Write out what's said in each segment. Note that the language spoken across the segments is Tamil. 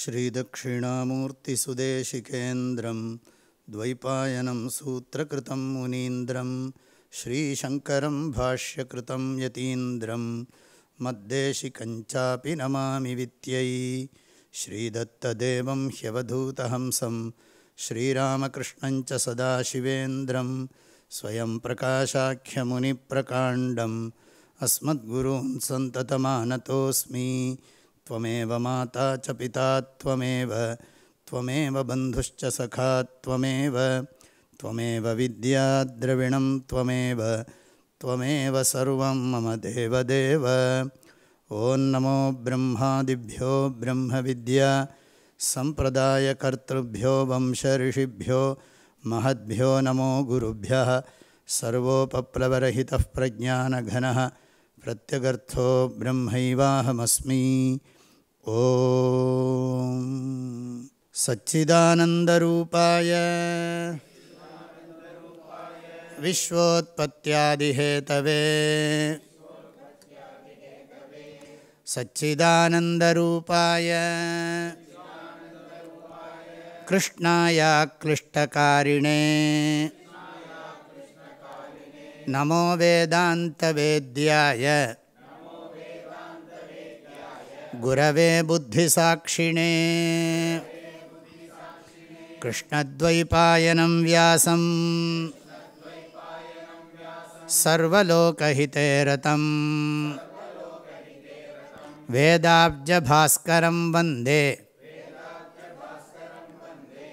श्रीदक्षिणामूर्तिसुदेशिकेन्द्रं द्वैपायनं सूत्रकृतं मुनीन्द्रं श्रीशङ्करं भाष्यकृतं यतीन्द्रं मद्देशिकञ्चापि नमामि वित्यै श्रीदत्तदेवं ह्यवधूतहंसं श्रीरामकृष्णञ्च सदाशिवेन्द्रं स्वयं प्रकाशाख्यमुनिप्रकाण्डम् अस्मद्गुरून् सन्ततमानतोऽस्मि। त्वमेव माता च पिता त्वमेव त्वमेव बन्धुश्च सखा त्वमेव त्वमेव विद्याद्रविणं त्वमेव त्वमेव सर्वं मम देवदेव। ॐ नमो ब्रह्मादिभ्यो ब्रह्मविद्या सम्प्रदायकर्तृभ्यो वंशऋषिभ्यो महद्भ्यो नमो गुरुभ्यः सर्वोपप्लवरहितः प्रज्ञानघनः प्रत्यगर्थो ब्रह्मैवाहमस्मि। ॐ सच्चिदानन्दरूपाय विश्वोत्पत्त्यादिहेतवे। सच्चिदानन्दरूपाय कृष्णायाक्लिष्टकारिणे नमो वेदान्तवेद्याय गुरवे बुद्धिसाक्षिणे कृष्णद्वैपायनं व्यासं सर्वलोकहिते रतं वेदाब्जभास्करं वन्दे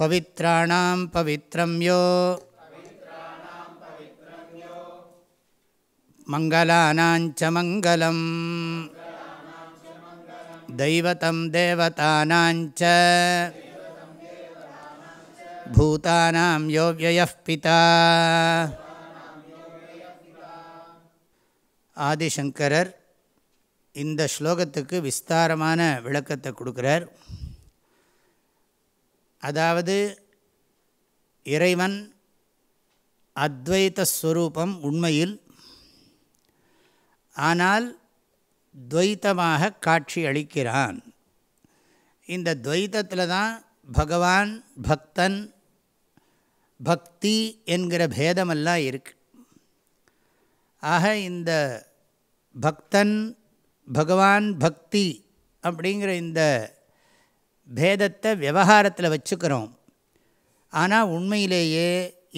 पवित्राणां पवित्रं यो मङ्गलानाञ्च मङ्गलम् दैवतं देवतानाञ्च भूतानां यो व्ययः पिता ஆதிசங்கரர் இந்த ஸ்லோகத்துக்கு விஸ்தாரமான விளக்கத்தை கொடுக்குறார் அதாவது இறைவன் அத்வைத்தஸ்வரூபம் உண்மையில் ஆனால் துவைத்தமாக காட்சி அளிக்கிறான். இந்த துவைத்தத்தில் தான் பகவான் பக்தன் பக்தி என்கிற பேதமெல்லாம் இருக்கு. ஆக இந்த பக்தன் பகவான் பக்தி அப்படிங்கிற இந்த பேதத்தை விவகாரத்தில் வச்சுக்கிறோம். ஆனால் உண்மையிலேயே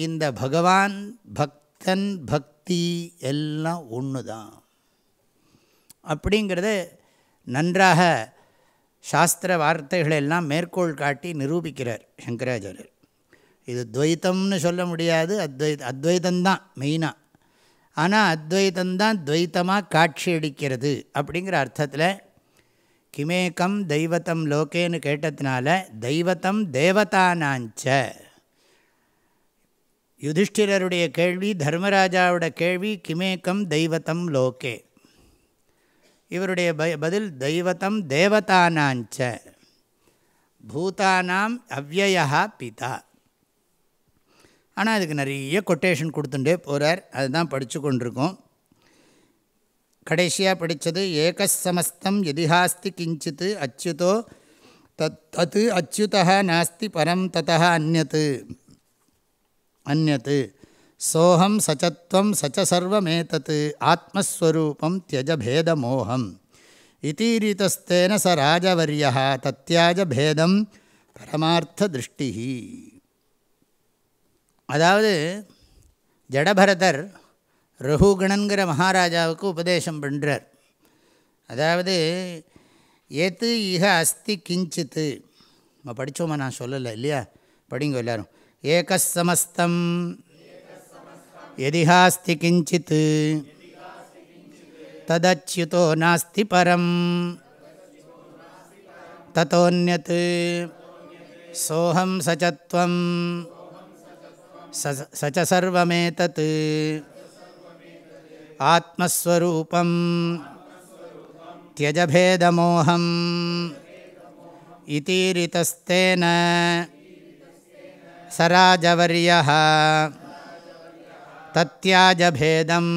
இந்த பகவான் பக்தன் பக்தி எல்லாம் ஒன்று தான் அப்படிங்கிறத நன்றாக சாஸ்திர வார்த்தைகளை எல்லாம் மேற்கோள் காட்டி நிரூபிக்கிறார் சங்கராச்சாரியர். இது துவைத்தம்னு சொல்ல முடியாது அத்வை அத்வைதந்தான் மெயினாக ஆனால் அத்வைதந்தான் துவைத்தமாக காட்சி அளிக்கிறது அப்படிங்கிற அர்த்தத்தில் கிமேக்கம் தெய்வத்தம் லோகேன்னு கேட்டதுனால தெய்வத்தம் தேவதானாஞ்ச. யுதிஷ்டிரருடைய கேள்வி தர்மராஜாவோட கேள்வி கிமேக்கம் தெய்வத்தம் லோகே. இவருடைய பதில் தெய்வத்தம் தேவதானாஞ்ச. பூதானாம் அவ்வயா பிதா. ஆனால் அதுக்கு நிறைய கொட்டேஷன் கொடுத்துட்டே போகிறார் அதுதான் படித்து கொண்டிருக்கோம். கடைசியாக படித்தது ஏகசமஸ்தம் எதிஹாஸ்தி கிஞ்சித் அச்சுதோ தத் தத்து அச்சுதா நாஸ்தி பரம் தத்தா அந்நத்து அந்நத்து சோகம் சச்சத்வம் சச்ச சர்வமேதத்து ஆத்மஸ்வரூபம் தியஜ பேதமோகம் இதீரிதஸ்தேன ச ராஜவரியா தத்தியாஜ பேதம் பரமார்த்த திருஷ்டி அதாவது ஜடபரதர் ரகுகணங்கிற மகாராஜாவுக்கு உபதேசம் பண்ணுறார் அதாவது எது இக அஸ்தி கிஞ்சித்து. நம்ம படித்தோமா நான் சொல்லலை இல்லையா? படிங்க எல்லாரும். ஏகசமஸ்தம் எதிஹாஸ்தி கிஞ்சித்து. ததச்சுதோ நாஸ்தி பரம். தத்தோன்யத் சோஹம் சச்சத்வம். சச்ச சர்வமேதத் ஆத்மஸ்வரூபம் त्यजभेदमोहम् इतीरितस्तेन सराजवर्यः तत्याजभेदं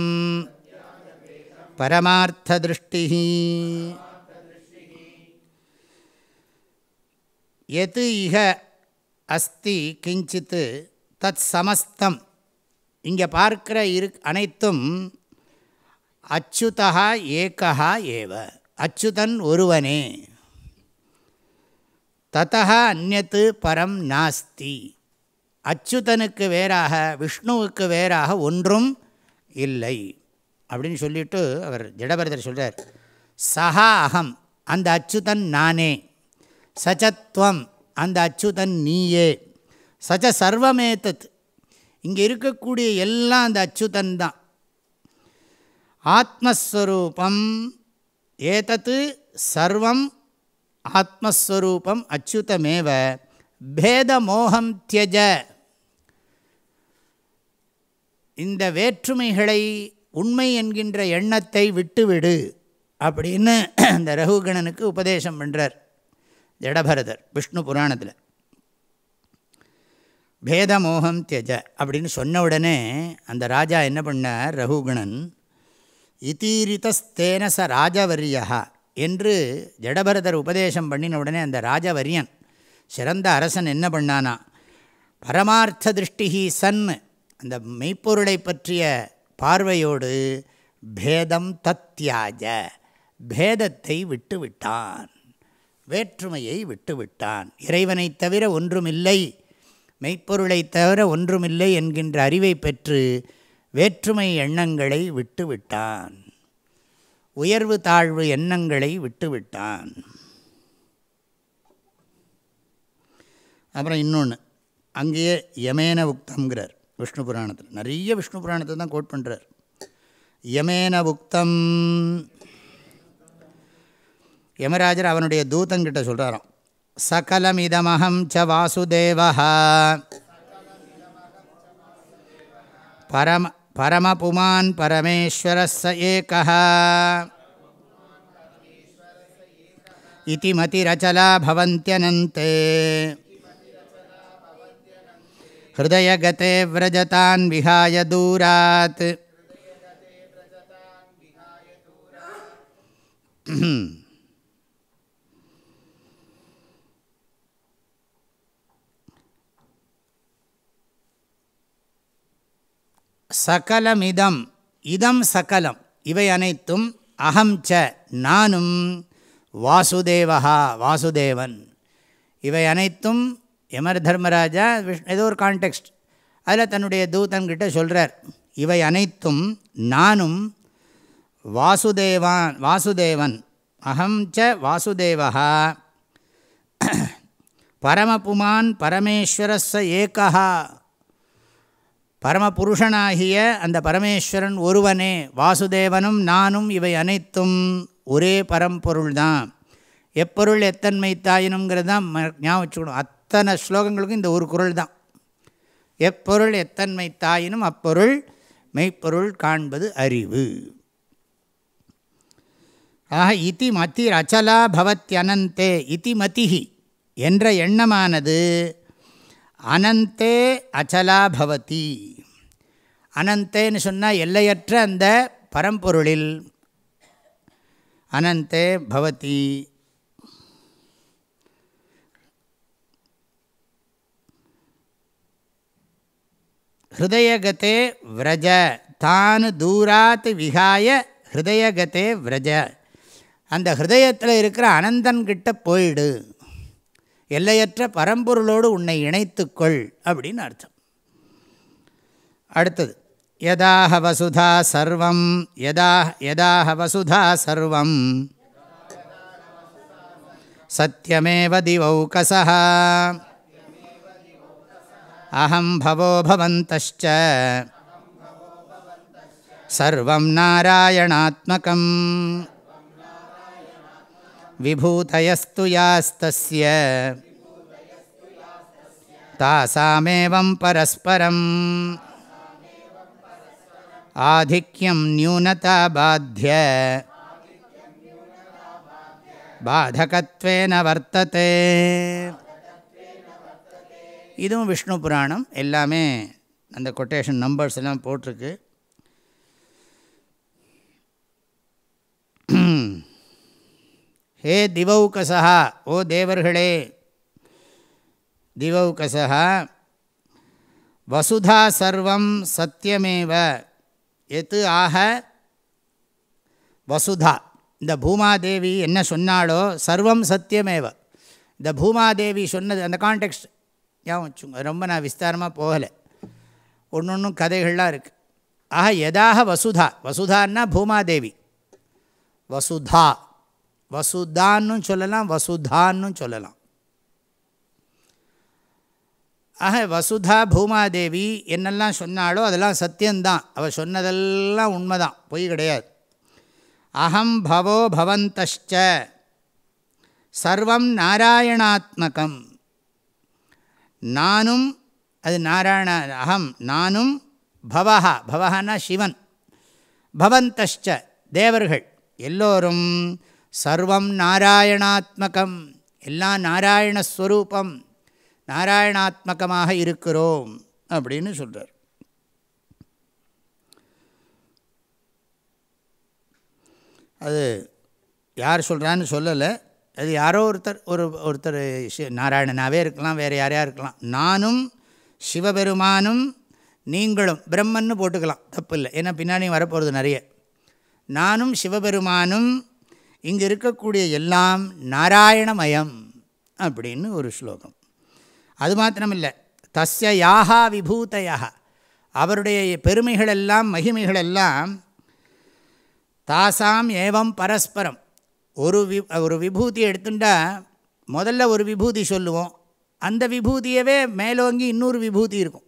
परमार्थदृष्टिः यत् इह अस्ति किञ्चित् தத் சமஸ்தம் இங்கே பார்க்கிற இரு அனைத்தும் அச்சுதா ஏகா ஏவ. அச்சுதன் ஒருவனே. ததா அந்நத்து பரம் நாஸ்தி. அச்சுதனுக்கு வேறாக விஷ்ணுவுக்கு வேறாக ஒன்றும் இல்லை. அப்படின்னு சொல்லிட்டு அவர் ஜடபரதர் சொல்கிறார் சஹா அகம் அந்த அச்சுதன் நானே. சச்சத்வம் அந்த அச்சுதன் நீயே. சச்ச சர்வமேத்தத் இங்கே இருக்கக்கூடிய எல்லாம் அந்த அச்சுதன் தான். ஆத்மஸ்வரூபம். ஏதத்து சர்வம் ஆத்மஸ்வரூபம் அச்சுதமேவ. பேதமோகம் தியஜ. இந்த வேற்றுமைகளை உண்மை என்கின்ற எண்ணத்தை விட்டுவிடு அப்படின்னு அந்த ரகுகணனுக்கு உபதேசம் பண்ணுறார் ஜடபரதர் விஷ்ணு புராணத்தில். பேதமோகம் தியஜ அப்படின்னு சொன்ன உடனே அந்த ராஜா என்ன பண்ணார் ரகுகணன் இத்தீரித்தஸ்தேன ச ராஜவரியா என்று ஜடபரதர் உபதேசம் பண்ணின உடனே அந்த ராஜவரியன் சிறந்த அரசன் என்ன பண்ணானா பரமார்த்த திருஷ்டிஹி சன் அந்த மெய்ப்பொருளை பற்றிய பார்வையோடு பேதம் தத்யாஜ பேதத்தை விட்டுவிட்டான் வேற்றுமையை விட்டுவிட்டான். இறைவனைத் தவிர ஒன்றுமில்லை மெய்ப்பொருளை தவிர ஒன்றுமில்லை என்கின்ற அறிவை பெற்று வேற்றுமை எண்ணங்களை விட்டுவிட்டான். உயர்வு தாழ்வு எண்ணங்களை விட்டுவிட்டான். அப்புறம் இன்னொன்று அங்கேயே யமேன உக்தங்கிறார் விஷ்ணு புராணத்தில். நிறைய விஷ்ணு புராணத்தை தான் கோட் பண்ணுறார் யமேன உக்தம் யமராஜர் அவனுடைய தூதங்கிட்ட சொல்கிறாராம் சகலமிதமகம் ச வாசுதேவா பரம परमपुमान् परमेश्वरस्य एकः। इति मतिरचला भवन्त्यनन्ते। हृदयगते व्रजतान् विहाय दूरात्। சகலமிதம் இதம் சகலம். இவை அனைத்தும் அகம் ச நானும். வாசுதேவா வாசுதேவன். இவை அனைத்தும் யமர் தர்மராஜா விஷ் ஏதோ ஒரு கான்டெக்ஸ்ட் அதில் தன்னுடைய தூதன்கிட்ட சொல்கிறார் இவை அனைத்தும் நானும் வாசுதேவான் வாசுதேவன். அகம் ச வாசுதேவா பரமபுமான் பரமேஸ்வரஸ ஏகா பரமபுருஷனாகிய அந்த பரமேஸ்வரன் ஒருவனே வாசுதேவனும் நானும் இவை அனைத்தும் ஒரே பரம்பொருள்தான். எப்பொருள் எத்தன்மை தாயினுங்கிறது தான் ஞாபகம் வச்சுக்கணும். அத்தனை ஸ்லோகங்களுக்கும் இந்த ஒரு குரல் தான் எப்பொருள் எத்தன்மை தாயினும் அப்பொருள் மெய்ப்பொருள் காண்பது அறிவு. ஆக இதி மத்திர் அச்சலா பவத்யனந்தே இதி மதிஹி என்ற எண்ணமானது அனந்தே அச்சலா பவதி. அனந்தேன்னு சொன்னால் எல்லையற்ற அந்த பரம்பொருளில். அனந்தே பவதி. ஹிருதயகத்தே விரஜ. தான் தூராத் விகாய ஹிருதயகத்தே விரஜ. அந்த ஹிருதயத்தில் இருக்கிற அனந்தன்கிட்ட போயிடு. எல்லையற்ற பரம்பொருளோடு உன்னை இணைத்துக்கொள் அப்படின்னு அர்த்தம். அடுத்தது யதாக வசுதா சர்வம் யதா யதாக வசுதா சர்வம் சத்தியமேவ திவௌகசா அகம் பவோ பவந்தச்ச சர்வம் நாராயணாத்மகம் விபூதயஸ்து யாஸ்தஸ்ய தாசாமேவம் பரஸ்பரம் ஆதிக்கியம் நியூனதா பாத்திய பாதகத்வேன வர்த்ததே இதுவும் விஷ்ணு புராணம். எல்லாமே அந்த கொட்டேஷன் நம்பர்ஸ் எல்லாம் போட்டிருக்கு. ஹே திவௌகசா ஓ தேவர்களே. திவௌகசா வசுதா சர்வம் சத்தியமேவ. எது ஆக? வசுதா. இந்த பூமாதேவி என்ன சொன்னாலோ சர்வம் சத்தியமேவ. இந்த பூமாதேவி சொன்னது அந்த கான்டெக்ட் ஏன் வச்சுங்க ரொம்ப நான் விஸ்தாரமாக போகலை. ஒன்று ஒன்றும் கதைகள்லாம் இருக்குது ஆக எதாக வசுதா? வசுதான்னா பூமாதேவி. வசுதா. வசுதான்னு சொல்லலாம் வசுதான்னு சொல்லலாம். ஆக வசுதா பூமாதேவி என்னெல்லாம் சொன்னாலோ அதெல்லாம் சத்தியந்தான். அவள் சொன்னதெல்லாம் உண்மைதான் பொய் கிடையாது. அகம் பவோ பவந்தஷ்ட சர்வம் நாராயணாத்மகம். நானும் அது நாராயண அகம் நானும் பவஹா பவஹானா சிவன். பவந்தஷ்ட தேவர்கள் எல்லோரும் சர்வம் நாராயணாத்மகம். எல்லாம் நாராயணஸ்வரூபம் நாராயணாத்மகமாக இருக்கிறோம் அப்படின்னு சொல்கிறார் அது யார் சொல்கிறான்னு சொல்லலை. அது யாரோ ஒருத்தர் ஒரு ஒருத்தர் நாராயணனாகவே இருக்கலாம் வேறு யாரையா இருக்கலாம். நானும் சிவபெருமானும் நீங்களும் பிரம்மன்னு போட்டுக்கலாம். தப்பு இல்லை ஏன்னா பின்னாடி வரப்போகிறது நிறைய. நானும் சிவபெருமானும் இங்கே இருக்கக்கூடிய எல்லாம் நாராயணமயம் அப்படின்னு ஒரு ஸ்லோகம். அது மாத்திரமில்லை. தஸ்ய யாகா விபூதையா அவருடைய பெருமைகளெல்லாம் மகிமைகளெல்லாம் தாசாம் ஏவம் பரஸ்பரம். ஒரு வி ஒரு விபூதி எடுத்துட்டா முதல்ல ஒரு விபூதி சொல்லுவோம். அந்த விபூதியவே மேலோங்கி இன்னொரு விபூதி இருக்கும்.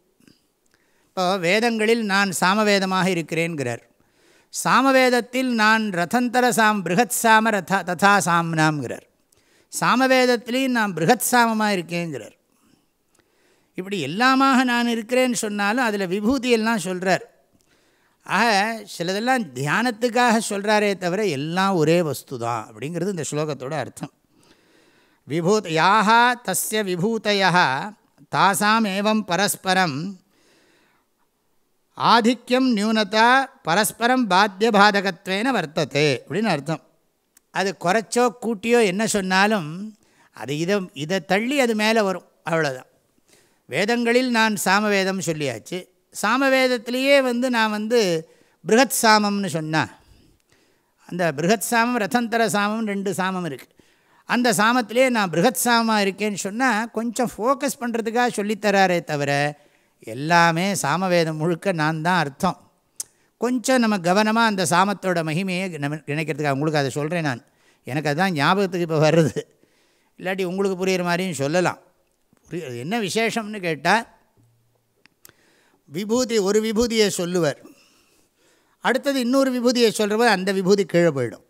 இப்போ வேதங்களில் நான் சாமவேதமாக இருக்கிறேன்கிறார். சாமவேதத்தில் நான் ரதந்தர சாம் பிருகத் சாம ரத ததா சாம்னாம்ங்கிறார். சாமவேதத்திலையும் நான் பிருகத் சாமமாக இருக்கேங்கிறார். இப்படி எல்லாமாக நான் இருக்கிறேன்னு சொன்னாலும் அதில் விபூதியெல்லாம் சொல்கிறார் ஆக சிலதெல்லாம் தியானத்துக்காக சொல்கிறாரே தவிர எல்லாம் ஒரே வஸ்து தான் அப்படிங்கிறது இந்த ஸ்லோகத்தோட அர்த்தம். விபூத் யாஹா தஸ்ய விபூதையா தாசாம் ஏவம் பரஸ்பரம் ஆதிக்கம் நியூனதா பரஸ்பரம் பாத்தியபாதகத்வேன வர்த்தது அப்படின்னு அர்த்தம். அது குறைச்சோ கூட்டியோ என்ன சொன்னாலும் அது இதை இதை தள்ளி அது மேலே வரும் அவ்வளோதான் வேதங்களில் நான் சாமவேதம் சொல்லியாச்சு. சாமவேதத்திலேயே வந்து நான் வந்து பிருகத் சாமம்னு சொன்னேன் அந்த பிருகத் சாமம் ரதந்தர சாமம் ரெண்டு சாமம் இருக்குது அந்த சாமத்திலே நான் பிருகத் சாமமாக இருக்கேன்னு சொன்னால் கொஞ்சம் ஃபோக்கஸ் பண்ணுறதுக்காக சொல்லித்தராரே தவிர எல்லாமே சாமவேதம் முழுக்க நான் தான் அர்த்தம். கொஞ்சம் நம்ம கவனமாக அந்த சாமத்தோட மகிமையை நம்ம நினைக்கிறதுக்காக உங்களுக்கு அதை சொல்கிறேன் நான். எனக்கு அதுதான் ஞாபகத்துக்கு இப்போ வருது. இல்லாட்டி உங்களுக்கு புரிகிற மாதிரியும் சொல்லலாம். புரிய என்ன விசேஷம்னு கேட்டால் விபூதி ஒரு விபூதியை சொல்லுவர். அடுத்தது இன்னொரு விபூதியை சொல்கிறவர் அந்த விபூதி கீழே போயிடும்.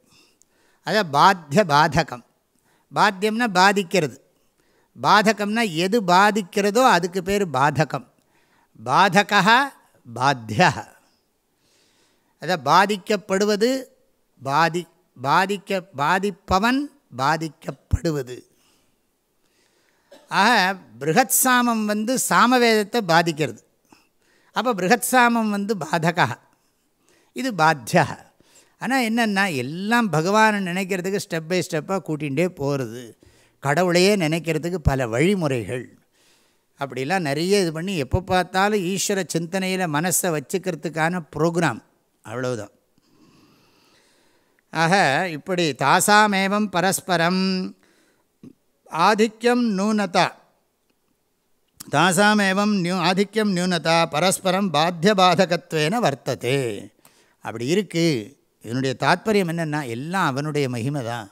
அதான் பாத்திய பாதகம். பாத்தியம்னா பாதிக்கிறது. பாதகம்னா எது பாதிக்கிறதோ அதுக்கு பேர் பாதகம். பாதகா பாத்தியா அதை பாதிக்கப்படுவது பாதி பாதிக்க பாதிப்பவன் பாதிக்கப்படுவது. ஆக பிருகத் சாமம் வந்து சாமவேதத்தை பாதிக்கிறது. அப்போ பிருகத் சாமம் வந்து பாதகா இது பாத்தியா ஆனால் என்னென்னா எல்லாம் பகவானை நினைக்கிறதுக்கு ஸ்டெப் பை ஸ்டெப்பாக கூட்டிகிட்டே போகிறது கடவுளையே நினைக்கிறதுக்கு பல வழிமுறைகள். அப்படிலாம் நிறைய இது பண்ணி எப்போ பார்த்தாலும் ஈஸ்வர சிந்தனையில் மனசை வச்சுக்கிறதுக்கான ப்ரோக்ராம் அவ்வளவுதான். ஆக இப்படி தாசாமேவம் பரஸ்பரம் ஆதிக்கம் நூனதா. தாசாமேவம் நியூ ஆதிக்கம் நியூனதா பரஸ்பரம் பாத்திய பாத்தியபாதகத்வேன வர்த்தது. அப்படி இருக்குது இதனுடைய தாத்பரியம் என்னென்னா எல்லாம் அவனுடைய மகிமை தான்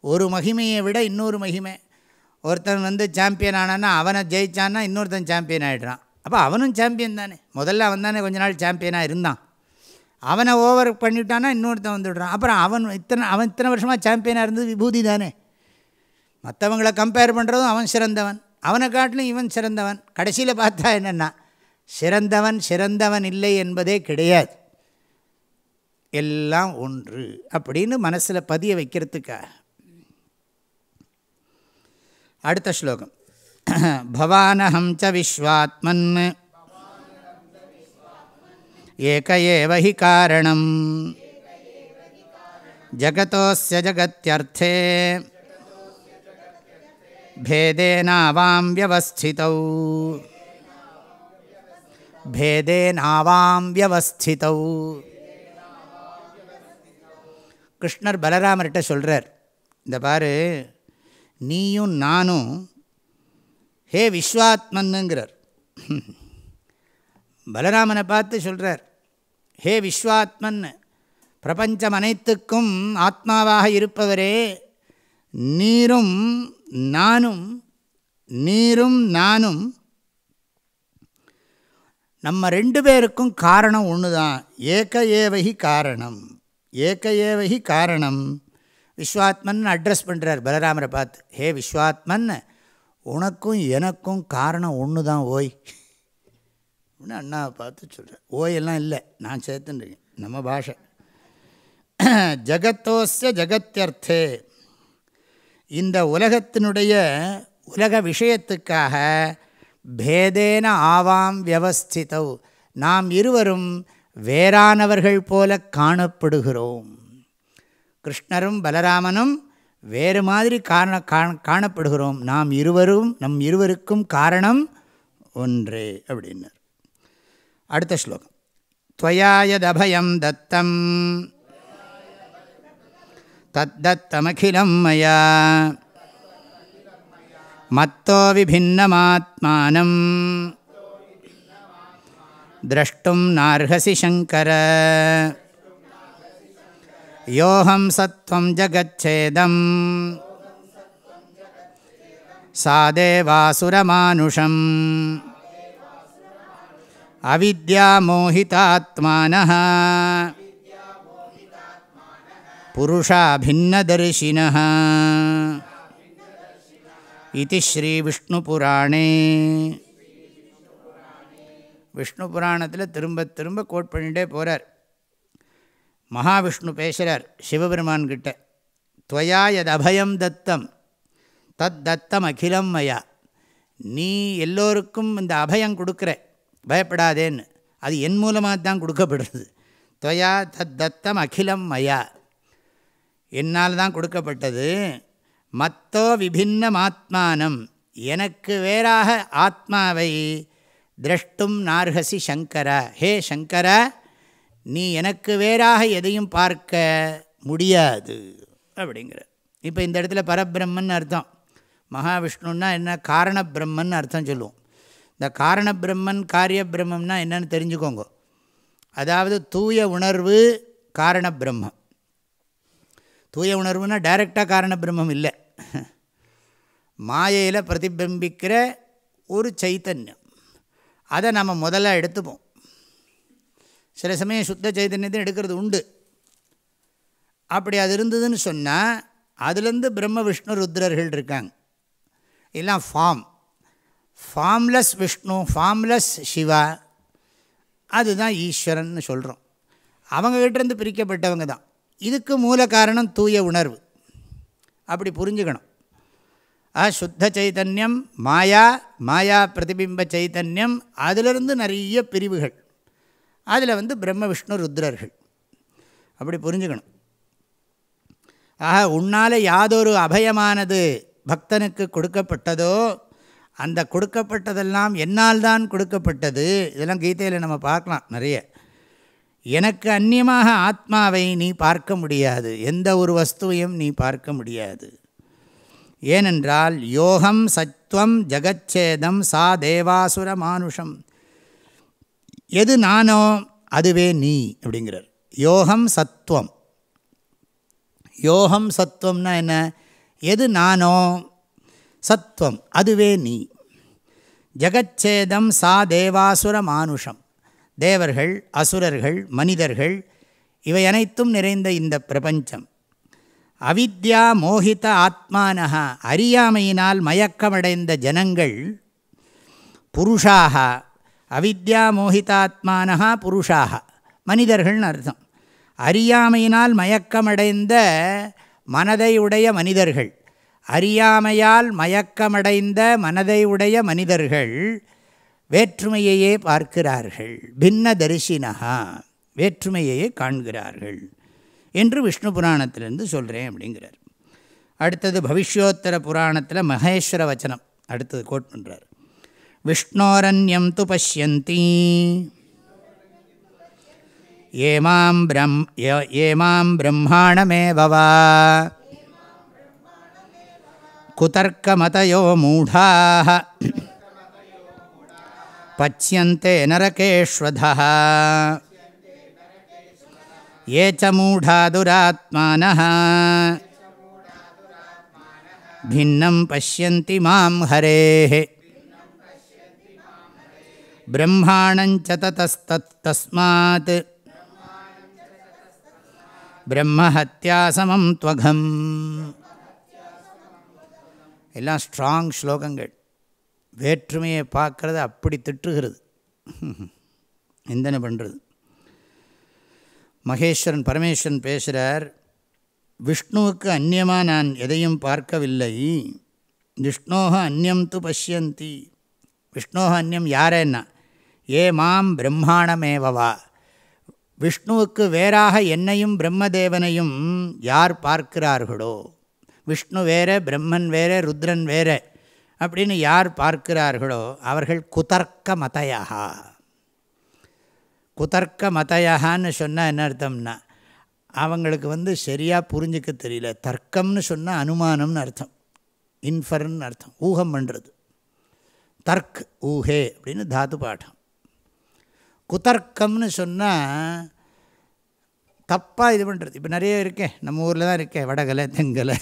ஒரு மகிமையை விட இன்னொரு மகிமை. ஒருத்தன் வந்து சாம்பியன் ஆனான்னா அவனை ஜெயிச்சான்னா இன்னொருத்தன் சாம்பியன் ஆகிடுறான் அப்போ அவனும் சாம்பியன் தானே. முதல்ல அவன் தானே கொஞ்ச நாள் சாம்பியனாக இருந்தான். அவனை ஓவர் பண்ணிவிட்டான்னா இன்னொருத்தன் வந்துவிடுறான் அப்புறம் அவன் இத்தனை அவன் இத்தனை வருஷமாக சாம்பியனாக இருந்தது விபூதி தானே. மற்றவங்களை கம்பேர் பண்ணுறதும் அவன் சிறந்தவன். அவனை காட்டிலும் இவன் சிறந்தவன். கடைசியில் பார்த்தா என்னென்னா சிறந்தவன் சிறந்தவன் இல்லை என்பதே கிடையாது. எல்லாம் ஒன்று அப்படின்னு மனசில் பதிய வைக்கிறதுக்காக. அடுத்த ஸ்லோகம் பவானஹம் ச விஸ்வாத்மன் ஏக ஏவ ஹி காரணம் ஜகதோஸ்ய ஜகத்யர்த்தே பேதேனாவாம் வியவஸ்திதௌ பேதேனாவாம் வியவஸ்திதௌ கிருஷ்ணர் பலராமர்கிட்ட சொல்கிறார் இந்த பாரு நீயும் நானும் ஹே விஸ்வாத்மன்னுங்கிறார். பலராமனை பார்த்து சொல்கிறார் ஹே விஸ்வாத்மன் பிரபஞ்சம் அனைத்துக்கும் ஆத்மாவாக இருப்பவரே நீரும் நானும் நீரும் நானும் நம்ம ரெண்டு பேருக்கும் காரணம் ஒன்று தான் ஏக ஏவகி காரணம் ஏக ஏவகி காரணம். விஸ்வாத்மன் அட்ரஸ் பண்ணுறார் பலராமரை பார்த்து. ஹே விஸ்வாத்மன் உனக்கும் எனக்கும் காரணம் ஒன்று தான் ஓய். அப்படின்னு அண்ணாவை பார்த்து சொல்கிறேன் ஓயெல்லாம் இல்லை நான் சேர்த்துன்றேன் நம்ம பாஷை. ஜகத்தோச ஜகத்தியர்த்தே இந்த உலகத்தினுடைய உலக விஷயத்துக்காக பேதேன ஆவாம் வியவஸ்தித்தவ் நாம் இருவரும் வேறானவர்கள் போல காணப்படுகிறோம். கிருஷ்ணரும் பலராமனும் வேறு மாதிரி காரண காணப்படுகிறோம். நாம் இருவரும் நம் இருவருக்கும் காரணம் ஒன்றே அப்படின்னார். அடுத்த ஸ்லோகம். துவயாயதபயம் தத்தம். தத்தமகிலம் மயா. மத்தோ விபின்னமாத்மானம். திரஷ்டும் நார்ஹசி சங்கர. யோகம் சத்வம் ஜகச்சேதம். சாதேவாசுரமானுஷம் அவித்யாமோஹிதாத்மானः புருஷா பின்னதர்ஷினः இது ஸ்ரீவிஷ்ணுபுராணே விஷ்ணு புராணத்தில் திரும்ப திரும்ப கோட் பண்ணிகிட்டே போகிறார் மகாவிஷ்ணு பேசுகிறார் சிவபெருமான்கிட்ட துவயா எது அபயம் தத்தம் தத் தத்தம் அகிலம் மயா. நீ எல்லோருக்கும் இந்த அபயம் கொடுக்குற பயப்படாதேன்னு. அது என் மூலமாக தான் கொடுக்கப்படுறது. துவயா தத் தத்தம் அகிலம் மயா. என்னால் தான் கொடுக்கப்பட்டது. மத்தோ விபின்னம் ஆத்மானம் எனக்கு வேறாக ஆத்மாவை திரஷ்டும் நார்ஹசி சங்கர. ஹே சங்கர நீ எனக்கு வேறாக எதையும் பார்க்க முடியாது. அப்படிங்கிற இப்போ இந்த இடத்துல பரபிரம்மன் அர்த்தம். மகாவிஷ்ணுன்னா என்ன? காரண பிரம்மன் அர்த்தம் சொல்லுவோம். இந்த காரண பிரம்மன் காரிய பிரம்மம்னா என்னன்னு தெரிஞ்சுக்கோங்க. அதாவது தூய உணர்வு காரண பிரம்மம் தூய உணர்வுனா டைரெக்டாக காரண பிரம்மம் இல்லை. மாயையில் பிரதிபிம்பிக்கிற ஒரு சைத்தன்யம். அதை நம்ம முதல்ல எடுத்துப்போம். சில சமயம் சுத்த சைதன்யத்தை எடுக்கிறது உண்டு. அப்படி அது இருந்ததுன்னு சொன்னால் அதுலேருந்து பிரம்ம விஷ்ணு ருத்ரர்கள் இருக்காங்க. எல்லாம் form formless Vishnu formless Shiva. அதுதான் ஈஸ்வரன் சொல்கிறோம் அவங்ககிட்டேருந்து பிரிக்கப்பட்டவங்க தான். இதுக்கு மூல காரணம் தூய உணர்வு. அப்படி புரிஞ்சுக்கணும். ஆ சுத்த சைத்தன்யம் மாயா மாயா பிரதிபிம்ப சைத்தன்யம் அதிலிருந்து நிறைய பிரிவுகள். அதில் வந்து பிரம்ம விஷ்ணு ருத்ரர்கள். அப்படி புரிஞ்சுக்கணும். ஆக உன்னால் யாதொரு அபயமானது பக்தனுக்கு கொடுக்கப்பட்டதோ அந்த கொடுக்கப்பட்டதெல்லாம் என்னால் தான் கொடுக்கப்பட்டது. இதெல்லாம் கீதையில் நம்ம பார்க்கலாம் நிறைய. எனக்கு அந்நியமாக ஆத்மாவை நீ பார்க்க முடியாது. எந்த ஒரு வஸ்துவையும் நீ பார்க்க முடியாது. ஏனென்றால் யோகம் சத்வம் ஜகச்சேதம் சா தேவாசுர மானுஷம் எது நானோ அதுவே நீ அப்படிங்கிறார். யோகம் சத்துவம் யோகம் சத்துவம்னா என்ன? எது நானோ சத்துவம் அதுவே நீ. ஜெகச்சேதம் சா தேவாசுர மானுஷம். தேவர்கள் அசுரர்கள் மனிதர்கள் இவை அனைத்தும் நிறைந்த இந்த பிரபஞ்சம். அவித்யா மோகித ஆத்மானஹா அறியாமையினால் மயக்கமடைந்த ஜனங்கள் புருஷாக அவித்யா மோகிதாத்மானஹா புருஷாக மனிதர்கள்னு அர்த்தம். அறியாமையினால் மயக்கமடைந்த மனதை உடைய மனிதர்கள். அறியாமையால் மயக்கமடைந்த மனதை உடைய மனிதர்கள் வேற்றுமையையே பார்க்கிறார்கள். பின்ன தரிசினஹா வேற்றுமையையே காண்கிறார்கள் என்று விஷ்ணு புராணத்திலிருந்து சொல்கிறேன் அப்படிங்கிறார். அடுத்தது பவிஷ்யோத்தர புராணத்தில் மகேஸ்வர வச்சனம். அடுத்தது கோட் பண்ணுறார் விஷ்ணோரண்யம் து பசியந்தி ஏமாம் பிரம் ஏமாம் பிரம்மாணமேவவா குதர்க்கமதயோ மூடாः பச்சியந்தே நரகேஷ்வதः ये च मूढा दुरात्मानः भिन्नं पश्यन्ति मां हरेः ब्रह्माणञ्च ततस्तत्तस्मात् பிரம்மஹத்யாசமம் துவகம் எல்லாம் ஸ்ட்ராங் ஸ்லோகங்கள் வேற்றுமையை பார்க்கறது அப்படி திட்டுகிறது நிந்தனை பண்ணுறது மகேஸ்வரன் பரமேஸ்வரன் பேசுகிறார் விஷ்ணுவுக்கு அந்நியமாக நான் எதையும் பார்க்கவில்லை விஷ்ணோக அந்நியம் து பஷ்யந்தி விஷ்ணோக அந்நியம் யாரேன்னா ஏ மாம் பிரம்மாணமேவவா விஷ்ணுவுக்கு வேறாக என்னையும் பிரம்மதேவனையும் யார் பார்க்கிறார்களோ? விஷ்ணு வேற பிரம்மன் வேற ருத்ரன் வேற அப்படின்னு யார் பார்க்கிறார்களோ அவர்கள் குதர்க்க மதையா குதர்க்க மதையான்னு சொன்னால் என்ன அர்த்தம்னா அவங்களுக்கு வந்து சரியாக புரிஞ்சிக்க தெரியல. தர்க்கம்னு சொன்னால் அனுமானம்னு அர்த்தம். இன்ஃபர்ன்னு அர்த்தம். ஊகம் பண்ணுறது தர்க் ஊஹே அப்படின்னு தாத்து பாடம் குதர்க்கம்னு சொன்னால் தப்பாக இது பண்ணுறது இப்போ நிறைய இருக்கேன் நம்ம ஊரில் தான் இருக்கேன் வடகலை தெங்கலை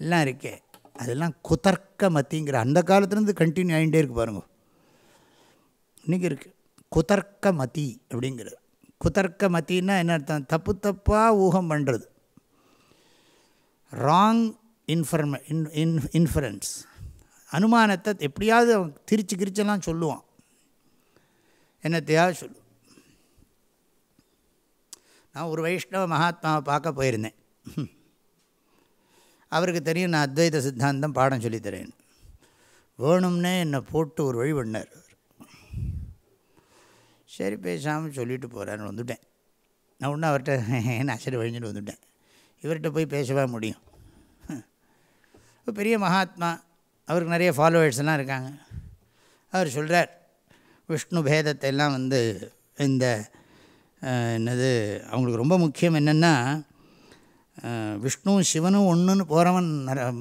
எல்லாம் இருக்கே. அதெல்லாம் குதர்க்க மத்திங்கிற அந்த காலத்துலேருந்து கண்டினியூ ஆகிட்டே இருக்கு பாருங்க. இன்றைக்கி இருக்குது குதர்க்க மதி அப்படிங்கிறது. குதர்க்க மத்தின்னா என்ன அர்த்தம்? தப்பு தப்பாக ஊகம் பண்ணுறது ராங் இன்ஃபர்ம இன் இன் இன்ஃபரன்ஸ் அனுமானத்தை எப்படியாவது அவன் திரிச்சு கிரிச்செல்லாம் சொல்லுவான். என்னத்தையாவது சொல்லு நான் ஒரு வைஷ்ணவ மகாத்மாவை பார்க்க போயிருந்தேன். அவருக்கு தெரியும் நான் அத்வைத சித்தாந்தம் பாடம் சொல்லித்தரேன். வேணும்னே என்னை போட்டு ஒரு வழி பண்ணார் சரி பேசாமல் சொல்லிட்டு போகிறான்னு வந்துவிட்டேன் நான் ஒன்றும் அவர்கிட்ட நான் சரி வழிஞ்சிட்டு வந்துவிட்டேன் இவர்கிட்ட போய் பேசவே முடியும்? பெரிய மகாத்மா அவருக்கு நிறைய ஃபாலோவர்ஸ்லாம் இருக்காங்க. அவர் சொல்கிறார் விஷ்ணு பேதத்தை எல்லாம் வந்து இந்த என்னது அவங்களுக்கு ரொம்ப முக்கியம் என்னென்னா விஷ்ணுவும் சிவனும் ஒன்றுன்னு போகிறவன்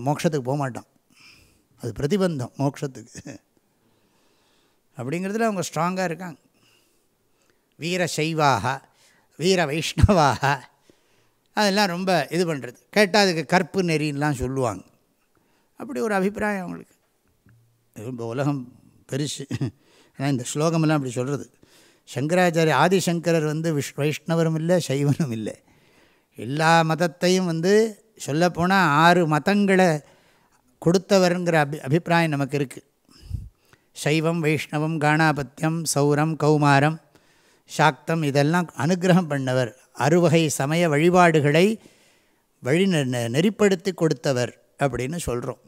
மோட்சத்துக்கு போக மாட்டான். அது பிரதிபந்தம் மோட்சத்துக்கு. அப்படிங்கிறதுல அவங்க ஸ்ட்ராங்காக இருக்காங்க. வீர சைவாக வீர வைஷ்ணவாக அதெல்லாம் ரொம்ப இது பண்ணுறது கேட்டால் அதுக்கு கற்பு நெறின்லாம் சொல்லுவாங்க. அப்படி ஒரு அபிப்பிராயம் அவங்களுக்கு. இப்போ உலகம் பெருசு. ஆனால் இந்த ஸ்லோகமெல்லாம் அப்படி சொல்கிறது சங்கராச்சாரிய ஆதிசங்கரர் வந்து விஷ் வைஷ்ணவரும் இல்லை சைவனும் இல்லை. எல்லா மதத்தையும் வந்து சொல்லப்போனால் ஆறு மதங்களை கொடுத்தவருங்கிற அபி அபிப்பிராயம் நமக்கு இருக்குது சைவம் வைஷ்ணவம் காணாபத்தியம் சௌரம் கௌமாரம் சாக்தம் இதெல்லாம் அனுகிரகம் பண்ணவர். அறுவகை சமய வழிபாடுகளை வழி நெறிப்படுத்தி கொடுத்தவர் அப்படின்னு சொல்கிறோம்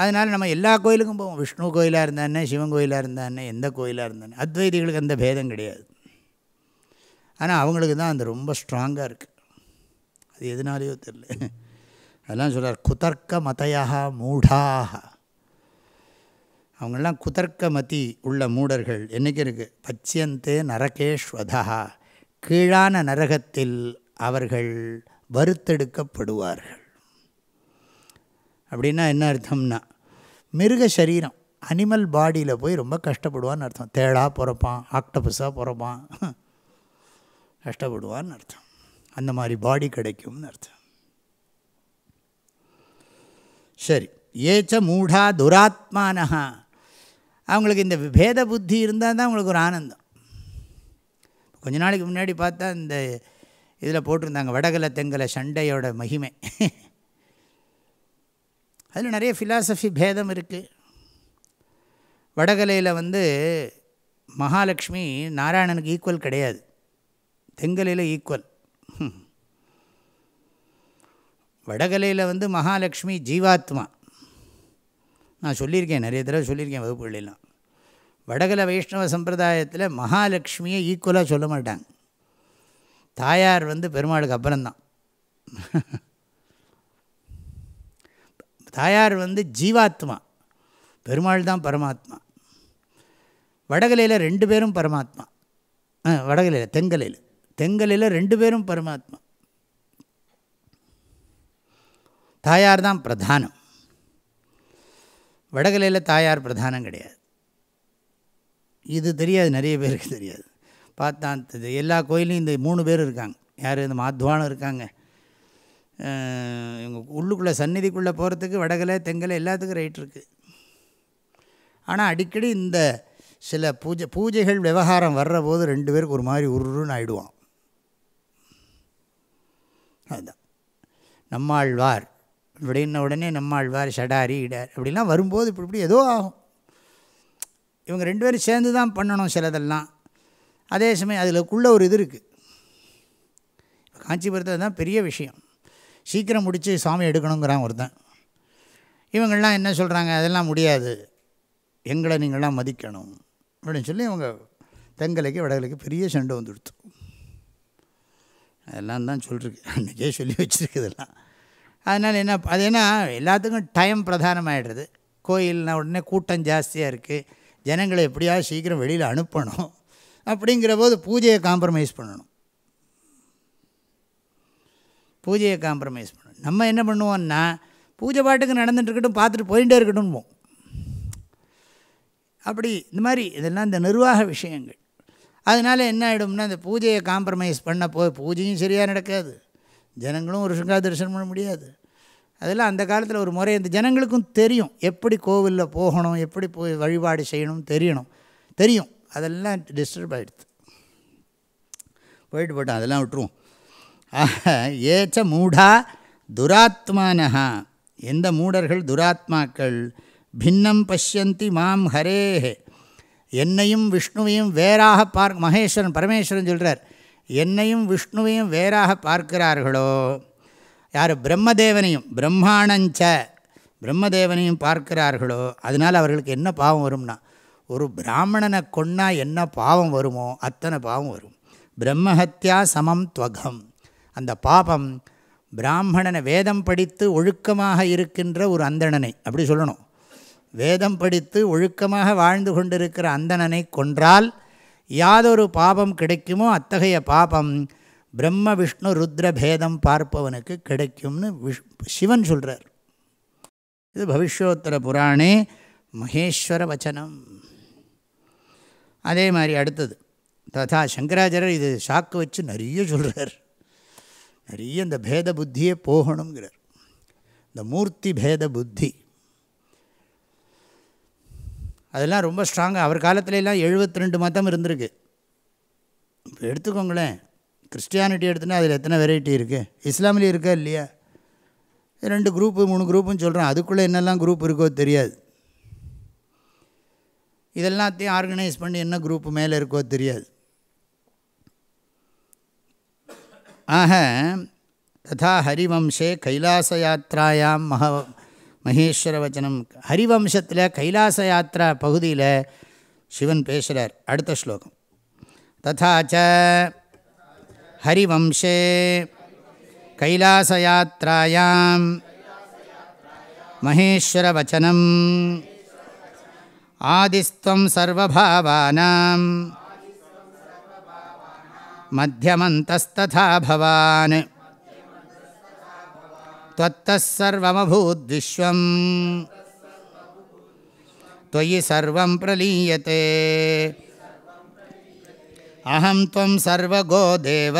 அதனால் நம்ம எல்லா கோயிலுக்கும் போவோம். விஷ்ணு கோயிலாக இருந்தானே சிவன் கோயிலாக இருந்தானே எந்த கோயிலாக இருந்தானே அத்வைதிகளுக்கு அந்த பேதம் கிடையாது. ஆனால் அவங்களுக்கு தான் அந்த ரொம்ப ஸ்ட்ராங்காக இருக்குது அது எதுனாலேயோ தெரில அதெல்லாம் சொல்கிறார் குதர்க்க மதையாக மூடாக அவங்கெல்லாம் குதர்க்க மதி உள்ள மூடர்கள். என்றைக்கு இருக்குது பச்சியந்தே நரகேஷ்வதா கீழான நரகத்தில் அவர்கள் வருத்தெடுக்கப்படுவார்கள் அப்படின்னா என்ன அர்த்தம்னா மிருக சரீரம் அனிமல் பாடியில் போய் ரொம்ப கஷ்டப்படுவான்னு அர்த்தம். தேளாக பிறப்பான் ஆக்டபஸாக பிறப்பான். கஷ்டப்படுவான்னு அர்த்தம். அந்த மாதிரி பாடி கிடைக்கும்னு அர்த்தம். சரி. ஏச்ச மூடா துராத்மானஹா. அவங்களுக்கு இந்த பேத புத்தி இருந்தால் தான் அவங்களுக்கு ஒரு ஆனந்தம். கொஞ்ச நாளைக்கு முன்னாடி பார்த்தா இந்த இதில் போட்டிருந்தாங்க வடகலை தெங்கலை சண்டையோட மகிமை. அதில் நிறைய ஃபிலாசபி பேதம் இருக்குது வடகலையில் வந்து மகாலட்சுமி நாராயணனுக்கு ஈக்குவல் கிடையாது. தெங்கலையில் ஈக்குவல் வடகலையில் வந்து மகாலட்சுமி ஜீவாத்மா. நான் சொல்லியிருக்கேன் நிறைய தடவை சொல்லியிருக்கேன் வகுப்புகளெல்லாம் வடகலை வைஷ்ணவ சம்பிரதாயத்தில் மகாலட்சுமியை ஈக்குவலாக சொல்ல மாட்டாங்க. தாயார் வந்து பெருமாளுக்கு அப்புறம்தான். தாயார் வந்து ஜீவாத்மா. பெருமாள் தான் பரமாத்மா. வடகலையில் ரெண்டு பேரும் பரமாத்மா. வடகலையில் தெங்கலையில் தெங்கலையில் ரெண்டு பேரும் பரமாத்மா. தாயார் தான் பிரதானம். வடகலையில் தாயார் பிரதானம் கிடையாது. இது தெரியாது நிறைய பேருக்கு தெரியாது. பார்த்தா இது எல்லா கோயிலையும் இந்த மூணு பேர் இருக்காங்க. யார்? இந்த மாத்வானும் இருக்காங்க. இவங்க உள்ளுக்குள்ளே சந்நிதிக்குள்ளே போகிறதுக்கு வடகலை தெங்கலை எல்லாத்துக்கும் ரைட் இருக்குது ஆனால் அடிக்கடி இந்த சில பூஜை பூஜைகள் விவகாரம் வர்ற போது ரெண்டு பேருக்கு ஒரு மாதிரி உருன்னு ஆயிடுவான். அதுதான். நம்மாழ்வார் இப்படின்ன உடனே நம்மாழ்வார் ஷடாரி இடார் அப்படிலாம் வரும்போது இப்படி இப்படி ஏதோ ஆகும். இவங்க ரெண்டு பேரும் சேர்ந்து தான் பண்ணணும் சிலதெல்லாம். அதே சமயம் அதில் உள்ள ஒரு இது இருக்குது காஞ்சிபுரத்தில் தான் பெரிய விஷயம். சீக்கிரம் முடித்து சாமி எடுக்கணுங்கிறான் ஒருத்தன். இவங்கள்லாம் என்ன சொல்கிறாங்க அதெல்லாம் முடியாது. எங்களை நீங்களாம் மதிக்கணும். அப்படின்னு சொல்லி அவங்க தெங்கலைக்கு வடகலைக்கு பெரிய சண்டை வந்துடுத்து. அதெல்லாம் தான் சொல்லிருக்கு அன்றைக்கே சொல்லி வச்சுருக்குதெல்லாம் அதனால் என்ன அது என்ன எல்லாத்துக்கும் டைம் பிரதானமாகிடுறது கோயில்னா உடனே கூட்டம் ஜாஸ்தியாக இருக்குது ஜனங்களை எப்படியாவது சீக்கிரம் வெளியில் அனுப்பணும். அப்படிங்கிற போது பூஜையை காம்ப்ரமைஸ் பண்ணணும். பூஜையை காம்ப்ரமைஸ் பண்ணும் நம்ம என்ன பண்ணுவோம்னா பூஜை பாட்டுக்கு நடந்துட்டுருக்கட்டும் பார்த்துட்டு போயிட்டே இருக்கட்டும் அப்படி இந்த மாதிரி இதெல்லாம் இந்த நிர்வாக விஷயங்கள். அதனால் என்ன ஆகிடும்னா இந்த பூஜையை காம்ப்ரமைஸ் பண்ண போய் பூஜையும் சரியாக நடக்காது. ஜனங்களும் ஒரு சுங்கா தரிசனம் பண்ண முடியாது. அதெல்லாம் அந்த காலத்தில் ஒரு முறை இந்த ஜனங்களுக்கும் தெரியும். எப்படி கோவிலில் போகணும் எப்படி போய் வழிபாடு செய்யணும் தெரியணும். தெரியும். அதெல்லாம் டிஸ்டர்ப் ஆகிடுது போயிட்டு போட்டோம் அதெல்லாம் விட்டுருவோம். ஆக ஏச்ச மூடா துராத்மானஹா. எந்த மூடர்கள் துராத்மாக்கள்? பின்னம் பஷ்யந்தி மாம் ஹரே என்னையும் விஷ்ணுவையும் வேறாக பார்க் மகேஸ்வரன் பரமேஸ்வரன் சொல்கிறார் என்னையும் விஷ்ணுவையும் வேறாக பார்க்கிறார்களோ? யார்? பிரம்மதேவனையும் பிரம்மாணஞ்ச பிரம்மதேவனையும் பார்க்கிறார்களோ? அதனால் அவர்களுக்கு என்ன பாவம் வரும்னா ஒரு பிராமணனை கொன்னா என்ன பாவம் வருமோ அத்தனை பாவம் வரும். பிரம்மஹத்யா சமம் துவகம். அந்த பாபம் பிராமணனை வேதம் படித்து ஒழுக்கமாக இருக்கின்ற ஒரு அந்தணனை அப்படி சொல்லணும். வேதம் படித்து ஒழுக்கமாக வாழ்ந்து கொண்டிருக்கிற அந்தணனை கொன்றால் யாதொரு பாபம் கிடைக்குமோ அத்தகைய பாபம் பிரம்ம விஷ்ணு ருத்ர பேதம் பார்ப்பவனுக்கு கிடைக்கும்னு விஷ் சிவன் சொல்கிறார் இது பவிஷ்யோத்தர புராணே மகேஸ்வர வச்சனம். அதே மாதிரி அடுத்தது. ததா சங்கராச்சாரர் இது சாக்கு வச்சு நிறைய சொல்கிறார் நிறைய இந்த பேத புத்தியே போகணுங்கிறார் இந்த மூர்த்தி பேத புத்தி. அதெல்லாம் ரொம்ப ஸ்ட்ராங்காக அவர் காலத்துலலாம் எழுபத்தி ரெண்டு மதம் இருந்திருக்கு. இப்போ எடுத்துக்கோங்களேன் கிறிஸ்டியானிட்டி எடுத்துனா அதில் எத்தனை வெரைட்டி இருக்குது இஸ்லாமிலே இருக்கா இல்லையா? ரெண்டு குரூப்பு மூணு குரூப்புன்னு சொல்கிறோம் அதுக்குள்ளே என்னெல்லாம் குரூப் இருக்கோ தெரியாது. இதெல்லாத்தையும் ஆர்கனைஸ் பண்ணி என்ன குரூப்பு மேலே இருக்கோ தெரியாது. ஆக ததா ஹரிவம்சே கைலாச யாத்திராயாம் மக மகேஸ்வர வச்சனம் ஹரிவம்சத்தில் கைலாச யாத்திரா பகுதியில் சிவன் பேசுகிறார் அடுத்த ஸ்லோகம். ததாச்ச ஹரிவம்சே கைலாசயாத்திராயாம் மகேஸ்வரவச்சனம். ஆதிஸ்துவம் சர்வபாவானாம். மத்தியமந்தஸ்ததா பவான் त्वत्तः सर्वमभूद्विश्वम् त्वयि सर्वं प्रलीयते अहं त्वं सर्वगो देव